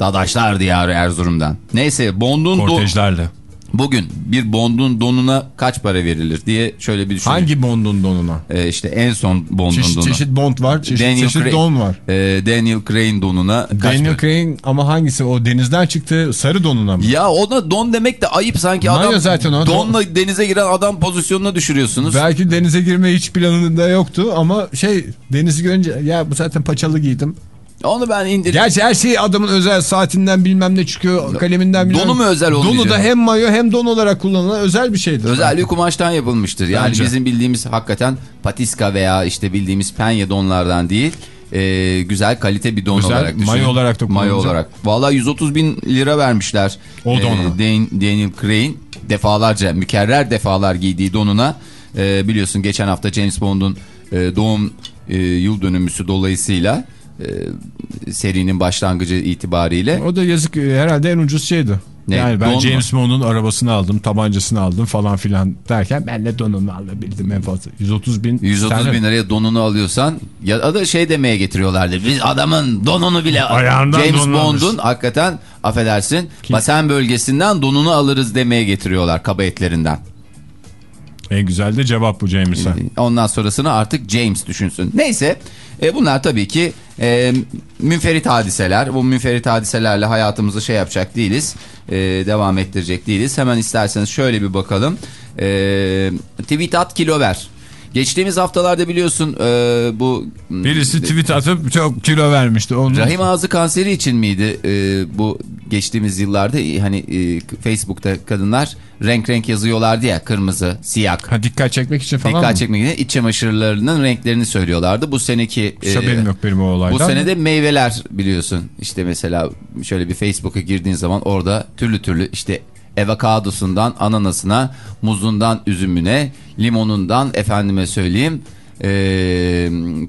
Dadaşlar diyarı Erzurum'dan. Neyse Bond'un Kortejlerle. Bugün bir Bond'un donuna kaç para verilir diye şöyle bir düşünün. Hangi Bond'un donuna? Ee, işte en son Bond'un Çeşit donu. çeşit Bond var, çeşit Daniel çeşit Craig- don var. Ee, Daniel Craig'in donuna kaç Daniel para? Craig'in ama hangisi? O denizden çıktı sarı donuna mı? Ya ona don demek de ayıp sanki Manyo adam zaten o. donla denize giren adam pozisyonuna düşürüyorsunuz. Belki denize girme hiç planında yoktu ama şey denizi görünce ya bu zaten paçalı giydim. Onu ben indir. Gerçi her şey adamın özel saatinden bilmem ne çıkıyor kaleminden bilmem Donu mu özel Donu olmayacak? da hem mayo hem don olarak kullanılan özel bir şeydir. Özel bir kumaştan yapılmıştır. Yani Bence. bizim bildiğimiz hakikaten patiska veya işte bildiğimiz penye donlardan değil. e, güzel kalite bir don Özel, olarak düşünün. mayo olarak da Mayo olarak. Valla 130 bin lira vermişler. O dona. Dan- Daniel Craig'in defalarca mükerrer defalar giydiği donuna. E, biliyorsun geçen hafta James Bond'un e, doğum e, yıl dönümüsü dolayısıyla e, serinin başlangıcı itibariyle O da yazık e, herhalde en ucuz şeydi. Ne, Yani ben don? James Bond'un arabasını aldım, tabancasını aldım falan filan derken ben de donunu alabildim en fazla. 130 bin. 130 sterlin. bin liraya donunu alıyorsan ya da şey demeye getiriyorlardı. Biz adamın donunu bile Ayağından James Bond'un hakikaten affedersin basen bölgesinden donunu alırız demeye getiriyorlar kaba etlerinden. En güzel de cevap bu James'e. Ondan sonrasını artık James düşünsün. Neyse e, bunlar tabii ki e, münferit hadiseler. Bu münferit hadiselerle hayatımızı şey yapacak değiliz. E, devam ettirecek değiliz. Hemen isterseniz şöyle bir bakalım. E, tweet at kilo ver. Geçtiğimiz haftalarda biliyorsun e, bu... Birisi tweet atıp çok kilo vermişti. Onun... Rahim ağzı kanseri için miydi e, bu geçtiğimiz yıllarda e, hani e, Facebook'ta kadınlar renk renk yazıyorlardı ya kırmızı, siyah. Ha, dikkat çekmek için falan Dikkat mı? çekmek için iç çamaşırlarının renklerini söylüyorlardı. Bu seneki Hiç e, haberim yok benim o olaydan. bu sene de meyveler biliyorsun. İşte mesela şöyle bir Facebook'a girdiğin zaman orada türlü türlü işte avokadosundan ananasına, muzundan üzümüne, limonundan efendime söyleyeyim e,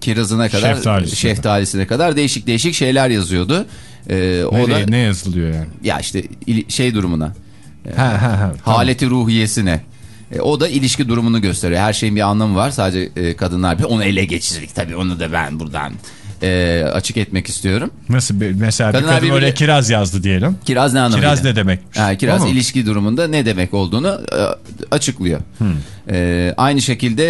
kirazına kadar Şeftalisi. şeftalisine kadar değişik değişik şeyler yazıyordu. E, o Nereye, da ne yazılıyor yani? ya işte şey durumuna Ha, ha, ha. Tamam. haleti ruhiyesine. E, o da ilişki durumunu gösteriyor. Her şeyin bir anlamı var. Sadece e, kadınlar bir onu ele geçirdik tabii. Onu da ben buradan e, açık etmek istiyorum. Nasıl bir, mesela bir Kadınlar kadın birbiri- öyle kiraz yazdı diyelim. Kiraz ne anlamıyla? Kiraz ne demekmiş? Ha, kiraz ilişki durumunda ne demek olduğunu e, açıklıyor. E, aynı şekilde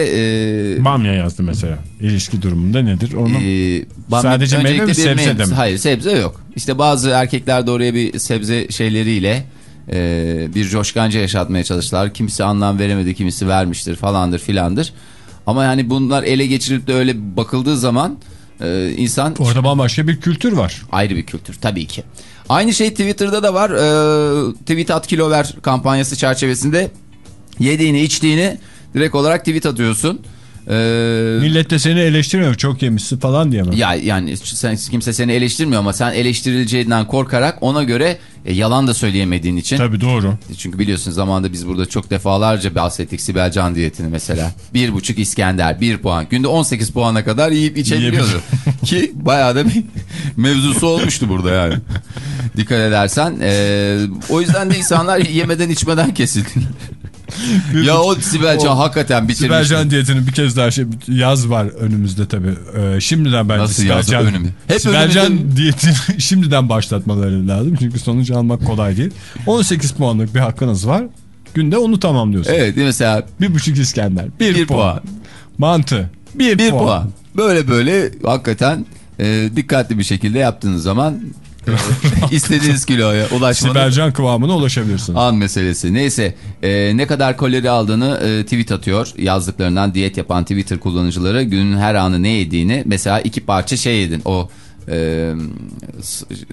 e, Bamya yazdı mesela. İlişki durumunda nedir? Onu e, bamya- Sadece meyve mi, bir sebze meyve- de mi? Hayır sebze yok. İşte bazı erkekler de oraya bir sebze şeyleriyle e, bir coşkanca yaşatmaya çalıştılar. Kimisi anlam veremedi, kimisi vermiştir falandır filandır. Ama yani bunlar ele geçirilip de öyle bakıldığı zaman e, insan orada bambaşka bir kültür var. ayrı bir kültür tabii ki. Aynı şey Twitter'da da var. E, tweet at kilo ver kampanyası çerçevesinde yediğini içtiğini direkt olarak tweet atıyorsun. E, Millet de seni eleştirmiyor çok yemişsin falan diye mi? ya yani sen, kimse seni eleştirmiyor ama sen eleştirileceğinden korkarak ona göre e, yalan da söyleyemediğin için. Tabii doğru. Çünkü biliyorsun zamanında biz burada çok defalarca bahsettik Sibel Can diyetini mesela. Bir buçuk İskender, bir puan. Günde 18 puana kadar yiyip içebiliyordu. Ki bayağı da bir mevzusu olmuştu burada yani. Dikkat edersen. e, o yüzden de insanlar yemeden içmeden kesildi. ya o Sibel Can hakikaten bitirmiş. Sibelcan diyetini bir kez daha şey yaz var önümüzde tabii. Ee, şimdiden bence Nasıl Sibelcan- önümü? Hep Sibelcan önümüzde- diyetini şimdiden başlatmaları lazım. Çünkü sonuç almak kolay değil. 18 puanlık bir hakkınız var. Günde onu tamamlıyorsun. Evet mesela Bir buçuk İskender. Bir, Bir puan. puan. Mantı. Bir, bir puan. puan. Böyle böyle hakikaten e, dikkatli bir şekilde yaptığınız zaman istediğiniz kiloya ulaşmanın Sibelcan kıvamına ulaşabilirsin. an meselesi. Neyse e, ne kadar kalori aldığını e, tweet atıyor. Yazdıklarından diyet yapan Twitter kullanıcıları günün her anı ne yediğini mesela iki parça şey yedin. O e,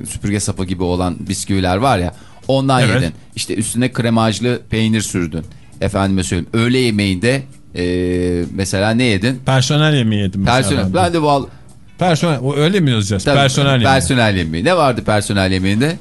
süpürge sapı gibi olan bisküviler var ya ondan Evet. yedin. İşte üstüne kremajlı peynir sürdün. Efendime söyleyeyim öğle yemeğinde e, mesela ne yedin? Personel yemeği yedim. Personel. ben de. Ben de val Personel. Öyle mi yazacağız? Tabii, personel yemeği. Personel yemeği. Ne vardı personel yemeğinde?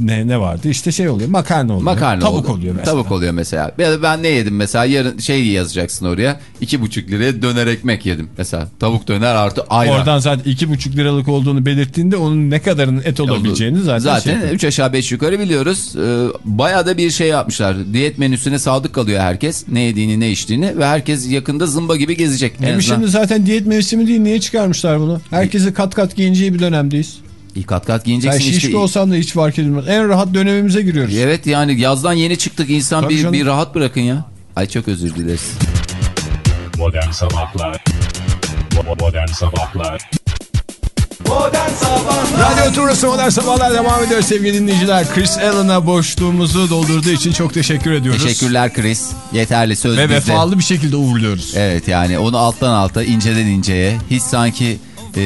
Ne, ne vardı? İşte şey oluyor. Makarna oluyor. Makarna Tavuk oldu. oluyor mesela. Tavuk oluyor mesela. Ya da ben ne yedim mesela yarın şey yazacaksın oraya. iki buçuk liraya döner ekmek yedim. Mesela tavuk döner artı ayran. Oradan zaten iki buçuk liralık olduğunu belirttiğinde onun ne kadarının et olabileceğini zaten, Zaten şey 3 aşağı 5 yukarı biliyoruz. Ee, bayağı da bir şey yapmışlar. Diyet menüsüne sadık kalıyor herkes. Ne yediğini ne içtiğini ve herkes yakında zımba gibi gezecek. Hem şimdi zaten diyet mevsimi değil niye çıkarmışlar bunu? Herkesi kat kat giyineceği bir dönemdeyiz. İyi kat kat giyineceksin şişko işte. olsan da hiç fark edilmez. En rahat dönemimize giriyoruz. Evet yani yazdan yeni çıktık insan Tabii bir, canım. bir rahat bırakın ya. Ay çok özür dileriz. Modern Sabahlar Modern Sabahlar Modern Sabahlar Radyo Turası Modern Sabahlar devam ediyor sevgili dinleyiciler. Chris Allen'a boşluğumuzu doldurduğu için çok teşekkür ediyoruz. Teşekkürler Chris. Yeterli söz Ve bizde. vefalı bir şekilde uğurluyoruz. Evet yani onu alttan alta inceden inceye hiç sanki e,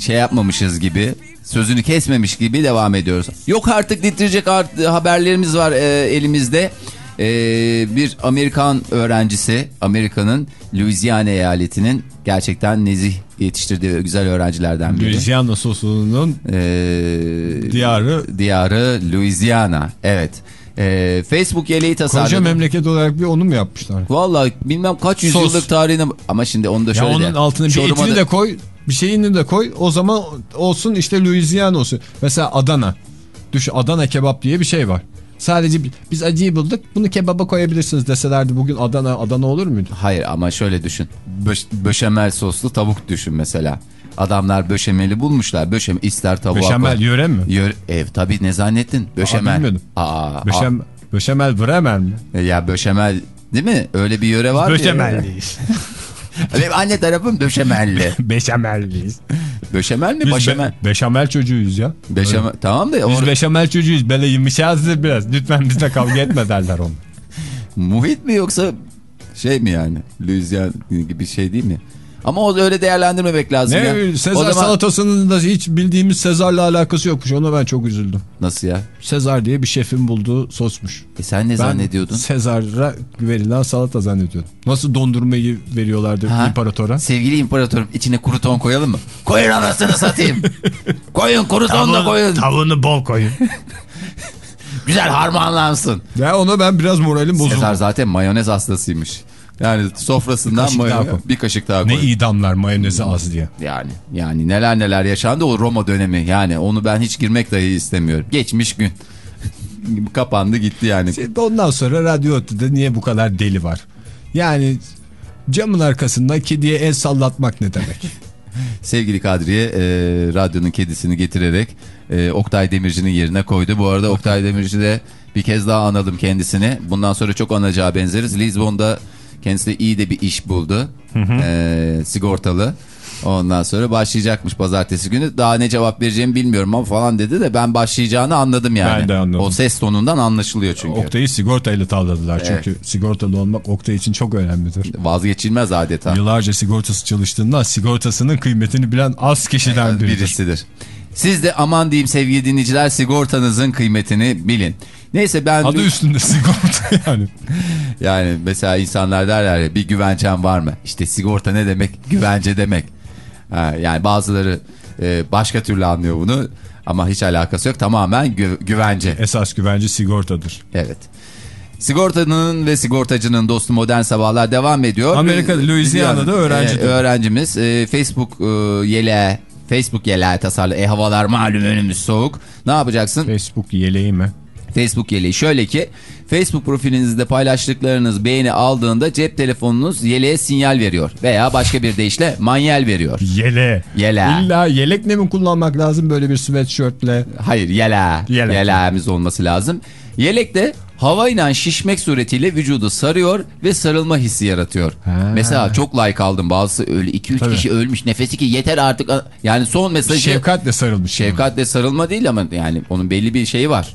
şey yapmamışız gibi sözünü kesmemiş gibi devam ediyoruz. Yok artık ditirecek art haberlerimiz var e, elimizde. E, bir Amerikan öğrencisi Amerika'nın Louisiana eyaletinin gerçekten nezih yetiştirdiği güzel öğrencilerden biri. Louisiana sosunun E, diyarı diyarı Louisiana evet. E, Facebook yeleği tasarladı. koca memleket olarak bir onu mu yapmışlar? Vallahi bilmem kaç yüzyıllık tarihine ama şimdi onu da Ya şöyle onun de. altına bir etini de koy, bir şeyini de koy. O zaman olsun işte Louisiana olsun. Mesela Adana. Düşün Adana kebap diye bir şey var. Sadece bi- biz acıyı bulduk. Bunu kebaba koyabilirsiniz deselerdi bugün Adana Adana olur muydu? Hayır ama şöyle düşün. Böş, böşemel soslu tavuk düşün mesela. Adamlar böşemeli bulmuşlar. Böşem ister tavuğa Beşamel koy. yöre mi? Yöre, ev tabii ne zannettin? Böşemel. bilmiyordum. Aa, Beşam, Beşamel Bremen mi? aa. Ya böşemel değil mi? Öyle bir yöre var Beşamelliyiz. ya. Benim anne tarafım döşemelli. Beşamelliyiz. Böşemel mi? Biz Başemel. be, beşamel çocuğuyuz ya. Beşamel. Tamam da Biz or- beşamel çocuğuyuz. Böyle yumuşağızdır biraz. Lütfen bizle kavga etme derler onu. muhit mi yoksa şey mi yani? Louisiana gibi şey değil mi? Ama o öyle değerlendirmemek lazım ya. Ne Sezar o zaman... salatasının da hiç bildiğimiz Sezar'la alakası yokmuş. Ona ben çok üzüldüm. Nasıl ya? Sezar diye bir şefin bulduğu sosmuş. E sen ne Ben zannediyordun? Sezar'a verilen salata zannediyordum. Nasıl dondurmayı veriyorlardı Ha. imparatora? Sevgili imparatorum içine kuru ton koyalım mı? Koyun anasını satayım. koyun kuru ton da koyun. Tavuğunu bol koyun. Güzel harmanlansın. ya ona ben biraz moralim bozuldu. Sezar zaten mayonez hastasıymış. Yani sofrasından kaşık daha mayonez koy. bir kaşık daha Ne koy. idamlar mayonezi az diye. Yani yani neler neler yaşandı o Roma dönemi. Yani onu ben hiç girmek dahi istemiyorum. Geçmiş gün. Kapandı gitti yani. Ondan sonra radyo Otü'de niye bu kadar deli var? Yani camın arkasında kediye el sallatmak ne demek? Sevgili Kadriye e, radyonun kedisini getirerek e, Oktay Demirci'nin yerine koydu. Bu arada Oktay Demirci de bir kez daha analım kendisini. Bundan sonra çok anacağı benzeriz. Lisbon'da kendisi de iyi de bir iş buldu. E, sigortalı. Ondan sonra başlayacakmış pazartesi günü. Daha ne cevap vereceğimi bilmiyorum ama falan dedi de ben başlayacağını anladım yani. Ben de anladım. O ses tonundan anlaşılıyor çünkü. Oktay'ı sigortayla tavladılar. Çünkü sigortalı olmak Oktay için çok önemlidir. Vazgeçilmez adeta. Yıllarca sigortası çalıştığından sigortasının kıymetini bilen az kişiden biridir. birisidir. Siz de aman diyeyim sevgili dinleyiciler sigortanızın kıymetini bilin. Neyse ben Adı üstünde sigorta yani. yani mesela insanlar derler ya bir güvencen var mı? İşte sigorta ne demek? Güvence demek. Ha, yani bazıları e, başka türlü anlıyor bunu ama hiç alakası yok. Tamamen gü- güvence. Esas güvence sigortadır. Evet. Sigortanın ve sigortacının dostu modern sabahlar devam ediyor. Amerika'da, Ee, Louisiana'da öğrenci e, öğrencimiz e, Facebook e, yeleğe Facebook yeleğe tasarlı. E havalar malum önümüz soğuk. Ne yapacaksın? Facebook yeleği mi? Facebook yeleği. Şöyle ki Facebook profilinizde paylaştıklarınız beğeni aldığında cep telefonunuz yeleğe sinyal veriyor. Veya başka bir deyişle manyel veriyor. Yele. Yele. İlla yelek ne mi kullanmak lazım böyle bir sweatshirtle? Hayır yele. Yelek. Yeleğimiz olması lazım. Yelek de havayla şişmek suretiyle vücudu sarıyor ve sarılma hissi yaratıyor. Ha. Mesela çok like aldım. Bazısı öyle 2-3 Tabii. kişi ölmüş. Nefesi ki yeter artık. Yani son mesajı Şefkatle sarılmış. şefkatle sarılma değil ama yani onun belli bir şeyi var.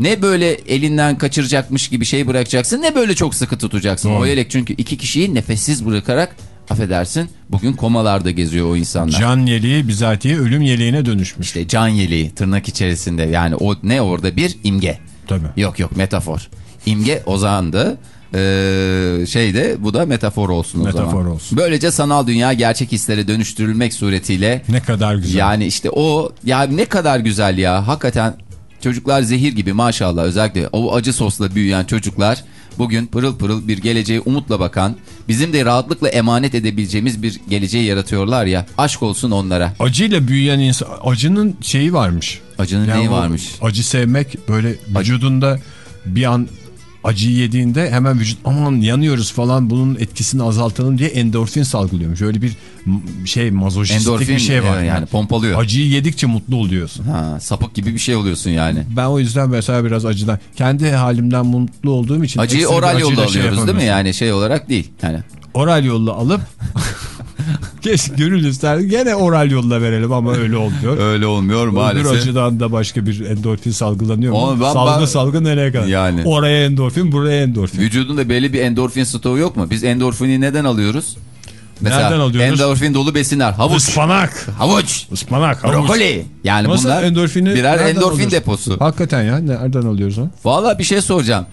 Ne böyle elinden kaçıracakmış gibi şey bırakacaksın ne böyle çok sıkı tutacaksın. Doğru. O yelek çünkü iki kişiyi nefessiz bırakarak affedersin bugün komalarda geziyor o insanlar. Can yeleği bizatihi ölüm yeleğine dönüşmüş. İşte can yeleği tırnak içerisinde yani o ne orada bir imge. Tabii. Yok yok metafor. İmge Ozan'dı. Ee, şeyde bu da metafor olsun o Metafor zaman. olsun. Böylece sanal dünya gerçek hislere dönüştürülmek suretiyle Ne kadar güzel. yani işte o ya ne kadar güzel ya hakikaten çocuklar zehir gibi maşallah özellikle o acı sosla büyüyen çocuklar bugün pırıl pırıl bir geleceğe umutla bakan bizim de rahatlıkla emanet edebileceğimiz bir geleceği yaratıyorlar ya aşk olsun onlara. Acıyla büyüyen insan acının şeyi varmış. Acının Yani neyi varmış? Acı sevmek böyle vücudunda bir an acıyı yediğinde hemen vücut aman yanıyoruz falan bunun etkisini azaltalım diye endorfin salgılıyormuş. Öyle bir şey mazojistik Endorfin bir şey var. evet, yani pompalıyor. Acıyı yedikçe mutlu oluyorsun. Ha, sapık gibi bir şey oluyorsun yani. Ben o yüzden mesela biraz acıdan kendi halimden mutlu olduğum için Acıyı oral yolla şey alıyoruz değil mi? Yani şey olarak değil. Yani Oral yolla alıp keşke gönül isterdi gene oral yolla verelim ama öyle olmuyor. öyle olmuyor Öbür maalesef. acıdan da başka bir endorfin salgılanıyor mu? Ben- salgı ben- salgı nereye kadar? Yani. Oraya endorfin buraya endorfin. Vücudunda belli bir endorfin stoğu yok mu? Biz endorfini neden alıyoruz? Nereden alıyoruz? Endorfin dolu besinler. Havuç. Ispanak. Havuç. Ispanak. havuç. Brokoli. Yani Nasıl bunlar endorfini birer endorfin alıyoruz? deposu. Hakikaten ya nereden alıyoruz onu? Valla bir şey soracağım.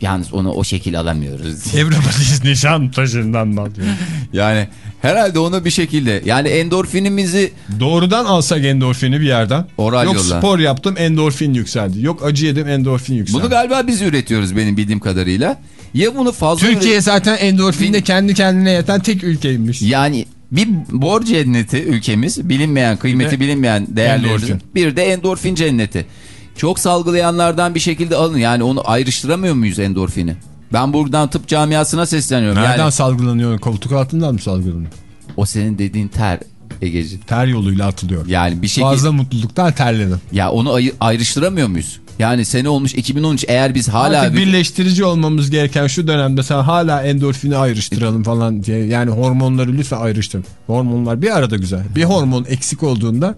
Yalnız onu o şekil alamıyoruz. Everybody's nişan taşından mı yani herhalde onu bir şekilde yani endorfinimizi Doğrudan alsak endorfini bir yerden. Oral Yok yolla. spor yaptım endorfin yükseldi. Yok acı yedim endorfin yükseldi. bunu galiba biz üretiyoruz benim bildiğim kadarıyla. Ya bunu fazla Türkiye zaten endorfinde kendi kendine yeten tek ülkeymiş. yani bir bor cenneti ülkemiz bilinmeyen kıymeti Bir de bilinmeyen değerlerimizin bir de endorfin cenneti. Çok salgılayanlardan bir şekilde alın yani onu ayrıştıramıyor muyuz endorfini? Ben buradan tıp camiasına sesleniyorum. Nereden Yani, salgılanıyor? Koltuk altından mı salgılanıyor? o senin dediğin ter Egeci. Ter yoluyla atılıyor. Yani bir şekilde Fazla mutluluktan terledim. ya onu ayı- ayrıştıramıyor muyuz? Yani sene olmuş 2013 eğer biz hala Artık bir- birleştirici olmamız gereken şu dönemde sen hala endorfini ayrıştıralım falan diye. Yani hormonları lütfen ayrıştırın. Hormonlar bir arada güzel. Bir hormon eksik olduğunda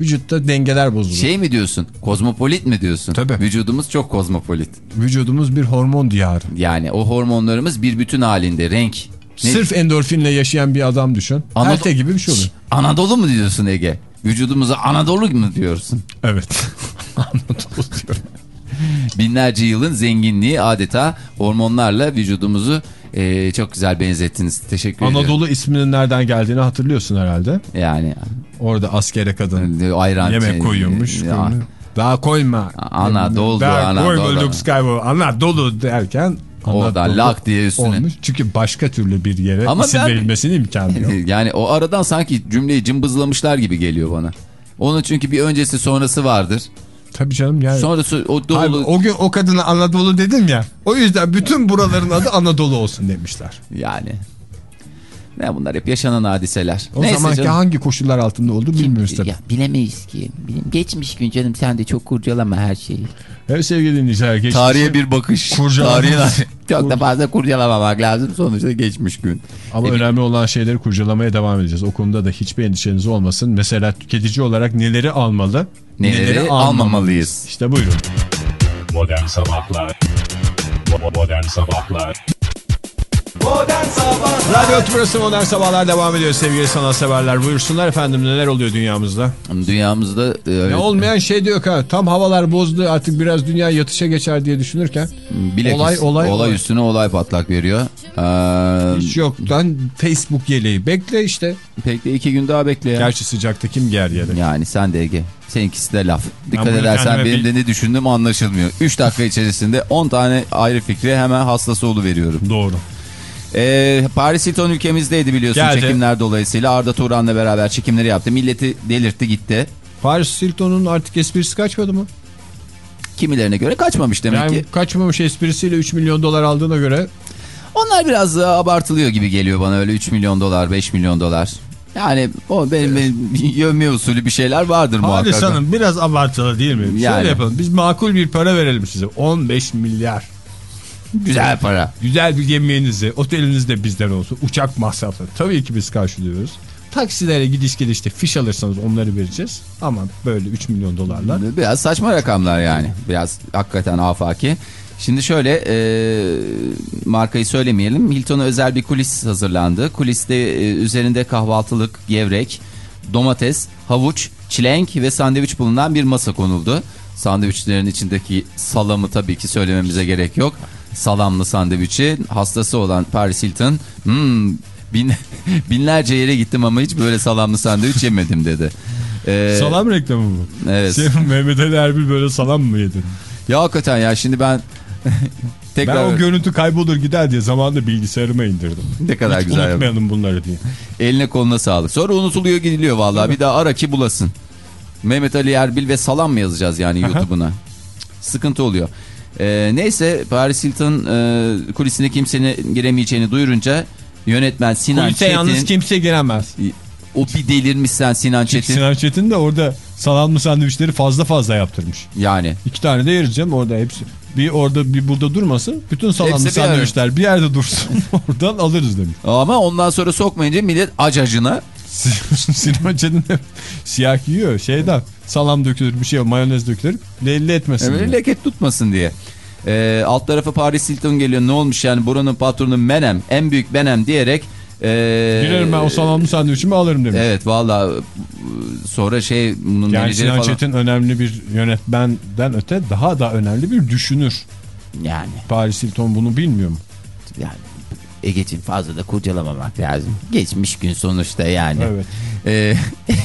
vücutta dengeler bozulur. şey mi diyorsun? Kozmopolit mi diyorsun? Tabii. Vücudumuz çok kozmopolit. Vücudumuz bir hormon diyarı. Yani o hormonlarımız bir bütün halinde renk. Ne- Sırf endorfinle yaşayan bir adam düşün. Anadolu- Helte gibi bir şey olur. Anadolu mu diyorsun Ege? Vücudumuza Anadolu mu diyorsun? Evet. Anadolu diyorum. Binlerce yılın zenginliği adeta hormonlarla vücudumuzu e, çok güzel benzettiniz. Teşekkür ediyorum. Anadolu isminin nereden geldiğini hatırlıyorsun herhalde. Yani Orada askere kadın ayran. yemek koyuyormuş. Ya. Daha koyma. Anadolu, Daha Anadolu. koyma Luke Skywalker. Anadolu derken Anadolu lak diye üstüne. Olmuş. Çünkü başka türlü bir yere Ama isim ben- verilmesinin imkanı yok. Yani o aradan sanki cümleyi cımbızlamışlar gibi geliyor bana. Onun çünkü bir öncesi sonrası vardır. Tabii canım yani. Sonrası o Hayır, doğulu o gün o kadına Anadolu dedim ya. O yüzden bütün buraların adı Anadolu olsun demişler. yani. Ne bunlar hep yaşanan hadiseler. O Neyse zamanki canım. hangi koşullar altında oldu bilmiyoruz tabii. Ya bilemeyiz ki. Bilim, geçmiş gün canım sen de çok kurcalama her şeyi. Evet sevgili dinleyiciler. geçmişe- Tarihe bir bakış. Tarihin çok da fazla kurcalamamak lazım. Sonuçta geçmiş gün. Ama E, önemli olan şeyleri kurcalamaya devam edeceğiz. O konuda da hiçbir endişeniz olmasın. Mesela tüketici olarak neleri almalı, Neleri almamalı. almamalıyız. İşte buyurun. Modern Sabahlar Modern Sabahlar Modern Sabahlar Radyo Tümrüt'ü Modern Sabahlar devam ediyor sevgili sanatseverler. Buyursunlar efendim neler oluyor dünyamızda? Dünyamızda e, Ne olmayan şey diyor ha. Tam havalar bozdu artık biraz dünya yatışa geçer diye düşünürken. bilakis olay, olay, olay. üstüne olay patlak veriyor. Ee, Hiç yoktan Facebook yeleği. Bekle işte. pek de iki gün daha bekle ya. Gerçi sıcakta kim giyer yelek? Yani sen de Ege. Seninkisi de laf. Dikkat edersen benim de ne düşündüğüm anlaşılmıyor. 3 dakika içerisinde 10 tane ayrı fikri hemen hastası veriyorum. Doğru. Ee, Paris Hilton ülkemizdeydi biliyorsun Geldi. çekimler dolayısıyla. Arda Turan'la beraber çekimleri yaptı. Milleti delirtti gitti. Paris Hilton'un artık esprisi kaçmadı mı? Kimilerine göre kaçmamış demek yani ki. kaçmamış esprisiyle 3 milyon dolar aldığına göre Onlar biraz daha abartılıyor gibi geliyor bana öyle 3 milyon dolar 5 milyon dolar. Yani o benim, benim yövme usulü bir şeyler vardır muhakkak. Halis Hanım biraz abartılı değil mi? Yani. Şöyle yapalım biz makul bir para verelim size 15 milyar. Güzel para. Güzel bir yemeğinizi oteliniz de bizden olsun uçak masrafları tabii ki biz karşılıyoruz. Taksilere gidiş gelişte fiş alırsanız onları vereceğiz ama böyle 3 milyon dolarla. Biraz saçma rakamlar yani. Biraz hakikaten afaki. Şimdi şöyle e, markayı söylemeyelim. Hilton'a özel bir kulis hazırlandı. Kuliste e, üzerinde kahvaltılık, gevrek, domates, havuç, çilenk ve sandviç bulunan bir masa konuldu. Sandviçlerin içindeki salamı tabii ki söylememize gerek yok. Salamlı sandviçi hastası olan Paris Hilton hmm, bin, binlerce yere gittim ama hiç böyle salamlı sandviç yemedim dedi. Ee, Salam reklamı mı? Evet. Şey, Mehmet Ali Erbil böyle salam mı yedin? Ya hakikaten ya şimdi ben tekrar Ben o görüntü kaybolur gider diye zamanında bilgisayarıma indirdim. ne kadar Hiç güzel unutmayalım bunları diye. Eline koluna sağlık. Sonra unutuluyor gidiliyor vallahi. Bir daha ara ki bulasın. Mehmet Ali Erbil ve Salam mı yazacağız yani YouTube'una? Sıkıntı oluyor. Ee, neyse Paris Hilton e, kulisine kimsenin giremeyeceğini duyurunca yönetmen Sinan Kulise Çetin yalnız kimse giremez. o bir delirmiş sen Sinan Çünkü Çetin. Sinan Çetin de orada salamlı sandviçleri fazla fazla yaptırmış. Yani İki tane de yeriz canım orada hepsi. Bir orada bir burada durmasın. Bütün salamlı Hepsi sandviçler bir yerde dursun. Oradan alırız demiş. ama ondan sonra sokmayınca millet acacına Sinan Çetin de siyah yiyor. Şeyden salam dökülür bir şey mayonez dökülür. Belli etmesin. Evet, leket tutmasın diye. Ee, alt tarafı Paris Hilton geliyor ne olmuş yani buranın patronu Menem en büyük Menem diyerek ee, Girerim ben o salamlı sandviçimi alırım demiş. Evet valla sonra şey bunun Yani Sinan falan. Çetin önemli bir yönetmenden öte daha da önemli bir düşünür. Yani Paris Hilton bunu bilmiyor mu? yani Ege'cim fazla da kurcalamamak lazım. Geçmiş gün sonuçta yani. Evet. Ee,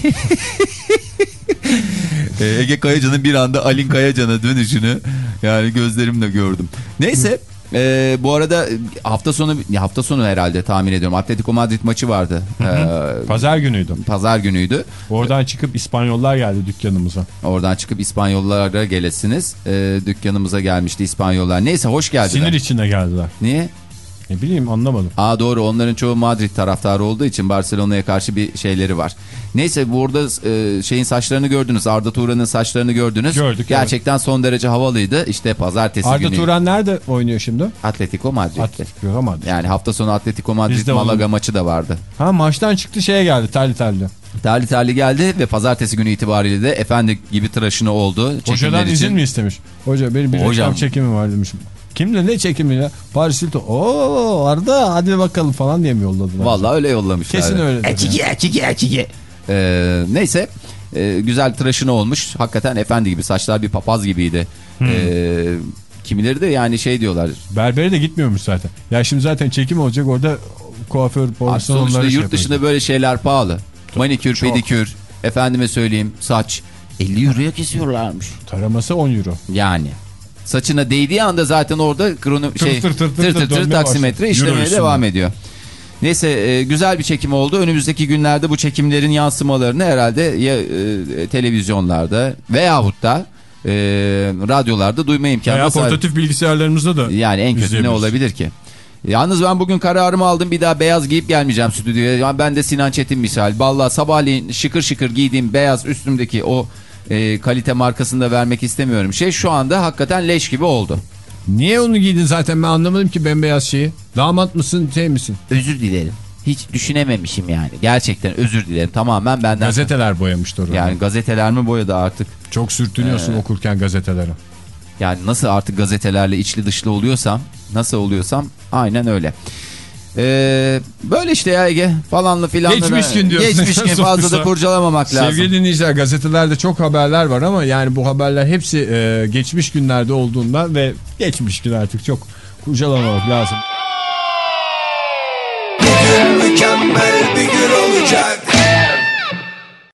Ee, Ege Kayacan'ın bir anda Alin Kayacan'a dönüşünü yani gözlerimle gördüm. Neyse e, bu arada hafta sonu hafta sonu herhalde tahmin ediyorum Atletico Madrid maçı vardı. Ee, Pazar günüydü. Pazar günüydü. Oradan çıkıp İspanyollar geldi dükkanımıza. Oradan çıkıp İspanyollara gelesiniz. Ee, dükkanımıza gelmişti İspanyollar. Neyse hoş geldiler. Sinir içinde geldiler. Niye? Ne bileyim anlamadım. Aa doğru onların çoğu Madrid taraftarı olduğu için Barcelona'ya karşı bir şeyleri var. Neyse burada e, şeyin saçlarını gördünüz. Arda Turan'ın saçlarını gördünüz. Gördük, Gerçekten son derece havalıydı. İşte pazartesi Arda günü. Turan nerede oynuyor şimdi? Atletico Madrid. Atletico ama. Yani hafta sonu Atletico Madrid Malaga onu- maçı da vardı. Ha maçtan çıktı şeye geldi terli terli. Terli terli geldi ve pazartesi günü itibariyle de efendi gibi tıraşını oldu. Hocadan Çekimler izin için. mi istemiş? Hoca benim bir Hocam. reklam çekimi var demiş. Kimle ne çekimi ya? Paris Hilton. Oo Arda hadi bakalım falan diye mi yolladılar? Vallahi öyle yollamışlar. Kesin öyle. erkek erkek. Ee, neyse e, güzel tıraşını olmuş. Hakikaten efendi gibi saçlar bir papaz gibiydi. Hmm. Ee, kimileri de yani şey diyorlar. Berbere de gitmiyormuş zaten. Ya şimdi zaten çekim olacak orada kuaför, porsiyon sonuçta şey yurt dışında yapıyor. böyle şeyler pahalı. Manikür, çok. pedikür, efendime söyleyeyim saç. 50 euroya kesiyorlarmış. Taraması 10 euro. Yani saçına değdiği anda zaten orada krono, Tır şey, tır tır tır tır dönmeye taksimetre başlıyor. işlemeye Euro devam ediyor. Neyse e, güzel bir çekim oldu. Önümüzdeki günlerde bu çekimlerin yansımalarını herhalde ya e, televizyonlarda veyahut da e, radyolarda duyma imkanı Veya portatif bilgisayarlarımızda da. Yani en kötü ne olabilir ki? Yalnız ben bugün kararımı aldım bir daha beyaz giyip gelmeyeceğim stüdyoya. Ben de Sinan Çetin misal. Vallahi sabahleyin şıkır şıkır giydiğim beyaz üstümdeki o e, kalite markasını da vermek istemiyorum. Şey şu anda hakikaten leş gibi oldu. Niye onu giydin zaten ben anlamadım ki bembeyaz şeyi. Damat mısın şey misin? Özür dilerim. Hiç düşünememişim yani. Gerçekten özür dilerim tamamen benden. Gazeteler boyamıştır orada. Yani gazeteler mi boyadı artık? Çok sürtünüyorsun okurken gazetelere. Yani nasıl artık gazetelerle içli dışlı oluyorsam, nasıl oluyorsam aynen öyle. Ee, böyle işte ya Ege falanlı filanlı. Geçmiş gün diyorsun. Geçmiş gün fazla da kurcalamamak lazım. Sevgili dinleyiciler gazetelerde çok haberler var ama yani bu haberler hepsi e, geçmiş günlerde olduğundan ve geçmiş gün artık çok kurcalamamak lazım. Mükemmel bir gün olacak